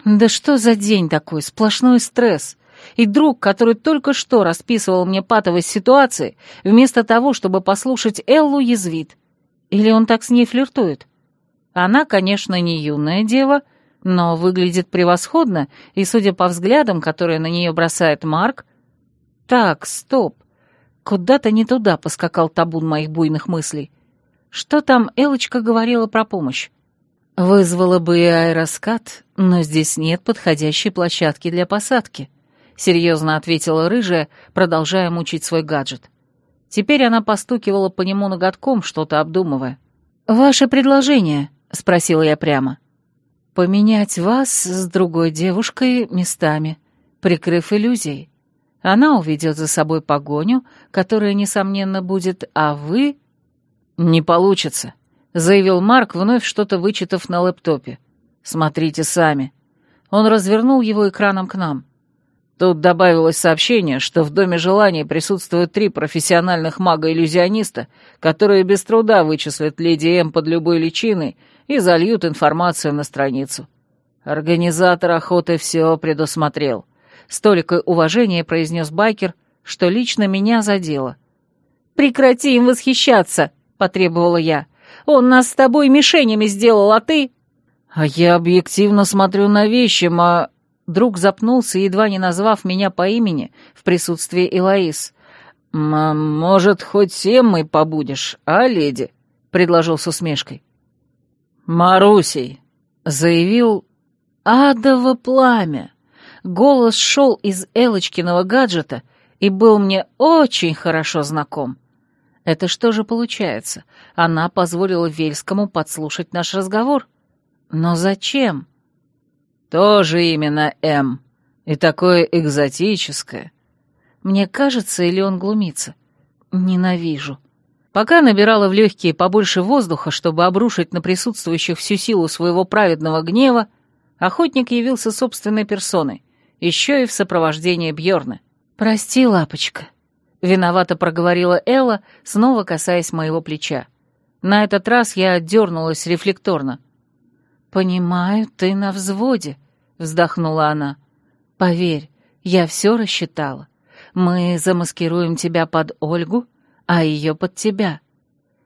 Да что за день такой, сплошной стресс. И друг, который только что расписывал мне патовость ситуации, вместо того, чтобы послушать Эллу, язвит. Или он так с ней флиртует? Она, конечно, не юная дева, но выглядит превосходно, и, судя по взглядам, которые на нее бросает Марк... Так, стоп. Куда-то не туда поскакал табун моих буйных мыслей. Что там Элочка говорила про помощь? Вызвала бы и аэроскат, но здесь нет подходящей площадки для посадки, серьезно ответила рыжая, продолжая мучить свой гаджет. Теперь она постукивала по нему ноготком, что-то обдумывая. «Ваше предложение?» — спросила я прямо. «Поменять вас с другой девушкой местами, прикрыв иллюзией. Она уведет за собой погоню, которая, несомненно, будет, а вы...» «Не получится», заявил Марк, вновь что-то вычитав на лэптопе. «Смотрите сами». Он развернул его экраном к нам. Тут добавилось сообщение, что в Доме желаний присутствуют три профессиональных мага-иллюзиониста, которые без труда вычислят Леди М под любой личиной и зальют информацию на страницу. Организатор охоты все предусмотрел. Столикое уважение произнес байкер, что лично меня задело. «Прекрати им восхищаться!» — потребовала я. Он нас с тобой мишенями сделал, а ты...» «А я объективно смотрю на вещи, ма...» Друг запнулся, едва не назвав меня по имени в присутствии Элоиз. «Может, хоть Эммой побудешь, а, леди?» — предложил с усмешкой. «Марусей», — заявил «Адово пламя». Голос шел из Элочкиного гаджета и был мне очень хорошо знаком. Это что же получается? Она позволила Вельскому подслушать наш разговор? Но зачем? Тоже именно М. И такое экзотическое. Мне кажется, или он глумится? Ненавижу. Пока набирала в легкие побольше воздуха, чтобы обрушить на присутствующих всю силу своего праведного гнева, охотник явился собственной персоной, еще и в сопровождении Бьорна. «Прости, лапочка», Виновато проговорила Элла, снова касаясь моего плеча. На этот раз я отдернулась рефлекторно. «Понимаю, ты на взводе», — вздохнула она. «Поверь, я все рассчитала. Мы замаскируем тебя под Ольгу, а ее под тебя.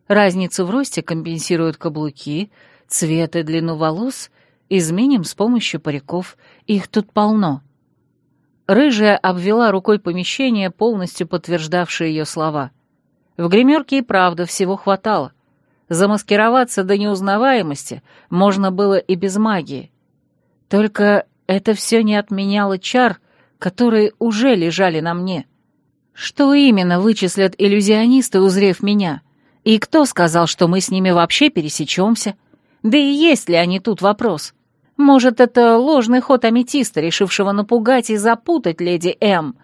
Разницу в росте компенсируют каблуки, цвет и длину волос изменим с помощью париков, их тут полно». Рыжая обвела рукой помещение, полностью подтверждавшее ее слова. В гримерке и правда всего хватало. Замаскироваться до неузнаваемости можно было и без магии. Только это все не отменяло чар, которые уже лежали на мне. Что именно вычислят иллюзионисты, узрев меня? И кто сказал, что мы с ними вообще пересечемся? Да и есть ли они тут вопрос? Может, это ложный ход аметиста, решившего напугать и запутать леди М.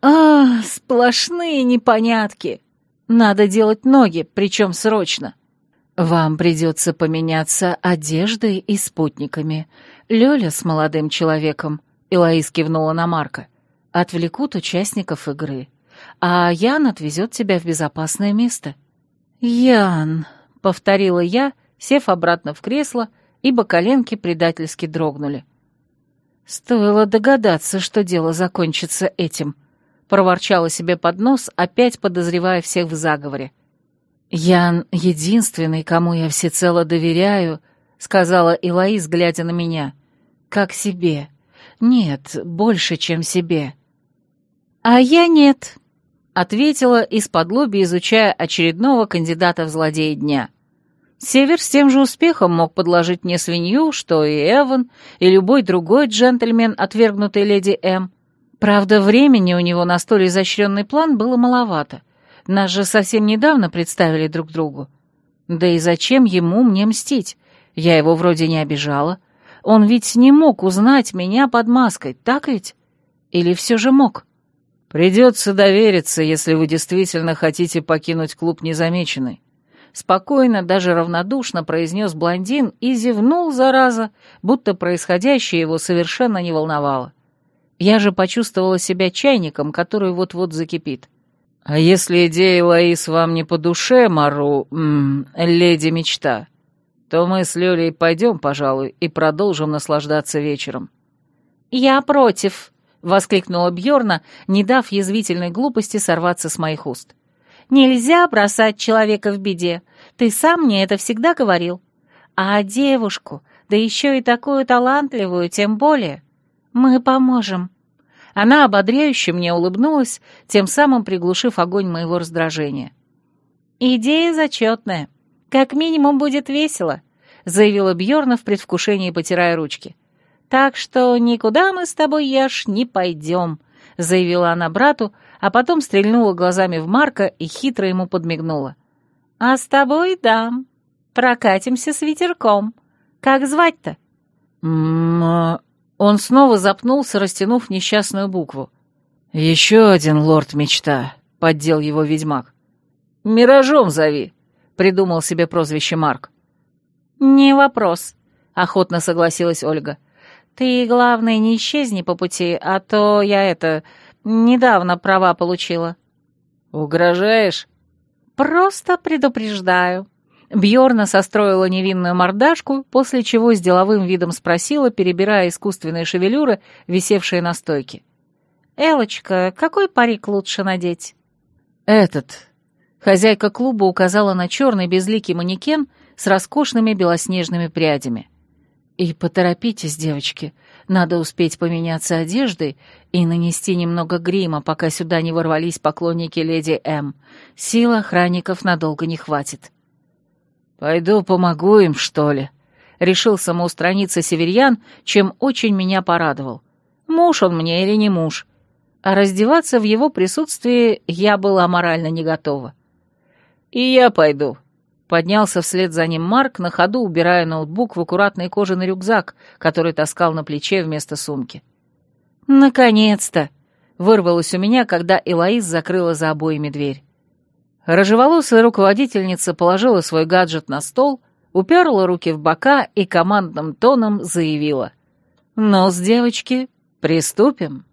А, сплошные непонятки. Надо делать ноги, причем срочно. Вам придется поменяться одеждой и спутниками. Лёля с молодым человеком, Илаис кивнула на Марка, отвлекут участников игры, а Ян отвезет тебя в безопасное место. «Ян», — повторила я, сев обратно в кресло, ибо коленки предательски дрогнули. «Стоило догадаться, что дело закончится этим», — проворчала себе под нос, опять подозревая всех в заговоре. «Ян — единственный, кому я всецело доверяю», — сказала Илаис, глядя на меня. «Как себе. Нет, больше, чем себе». «А я нет», — ответила из-под лоби, изучая очередного кандидата в злодеи дня. Север с тем же успехом мог подложить мне свинью, что и Эван, и любой другой джентльмен, отвергнутый леди М. Правда, времени у него на столь изощренный план было маловато. Нас же совсем недавно представили друг другу. Да и зачем ему мне мстить? Я его вроде не обижала. Он ведь не мог узнать меня под маской, так ведь? Или все же мог? Придется довериться, если вы действительно хотите покинуть клуб незамеченный. Спокойно, даже равнодушно произнес блондин и зевнул, зараза, будто происходящее его совершенно не волновало. Я же почувствовала себя чайником, который вот-вот закипит. «А если идея Лаис вам не по душе, Мару, м -м, леди мечта, то мы с Лёлей пойдем, пожалуй, и продолжим наслаждаться вечером». «Я против», — воскликнула Бьорна, не дав язвительной глупости сорваться с моих уст. «Нельзя бросать человека в беде. Ты сам мне это всегда говорил. А девушку, да еще и такую талантливую, тем более. Мы поможем». Она ободряюще мне улыбнулась, тем самым приглушив огонь моего раздражения. «Идея зачетная. Как минимум будет весело», — заявила Бьорна в предвкушении, потирая ручки. «Так что никуда мы с тобой, Яш, не пойдем», — заявила она брату, а потом стрельнула глазами в Марка и хитро ему подмигнула. «А с тобой, да. Прокатимся с ветерком. Как звать-то?» «М-м-м...» Он снова запнулся, растянув несчастную букву. «Еще один лорд-мечта», — поддел его ведьмак. «Миражом зови», — придумал себе прозвище Марк. «Не вопрос», — охотно согласилась Ольга. «Ты, главное, не исчезни по пути, а то я это... недавно права получила». «Угрожаешь?» «Просто предупреждаю», Бьорна состроила невинную мордашку, после чего с деловым видом спросила, перебирая искусственные шевелюры, висевшие на стойке. «Элочка, какой парик лучше надеть?» «Этот». Хозяйка клуба указала на черный безликий манекен с роскошными белоснежными прядями. «И поторопитесь, девочки, надо успеть поменяться одеждой и нанести немного грима, пока сюда не ворвались поклонники леди М. Сил охранников надолго не хватит». «Пойду помогу им, что ли?» — решил самоустраниться северьян, чем очень меня порадовал. Муж он мне или не муж? А раздеваться в его присутствии я была морально не готова. «И я пойду», — поднялся вслед за ним Марк, на ходу убирая ноутбук в аккуратный кожаный рюкзак, который таскал на плече вместо сумки. «Наконец-то!» — вырвалось у меня, когда Элоиз закрыла за обоими дверь. Рыжеволосая руководительница положила свой гаджет на стол, уперла руки в бока и командным тоном заявила. «Ну-с, девочки, приступим».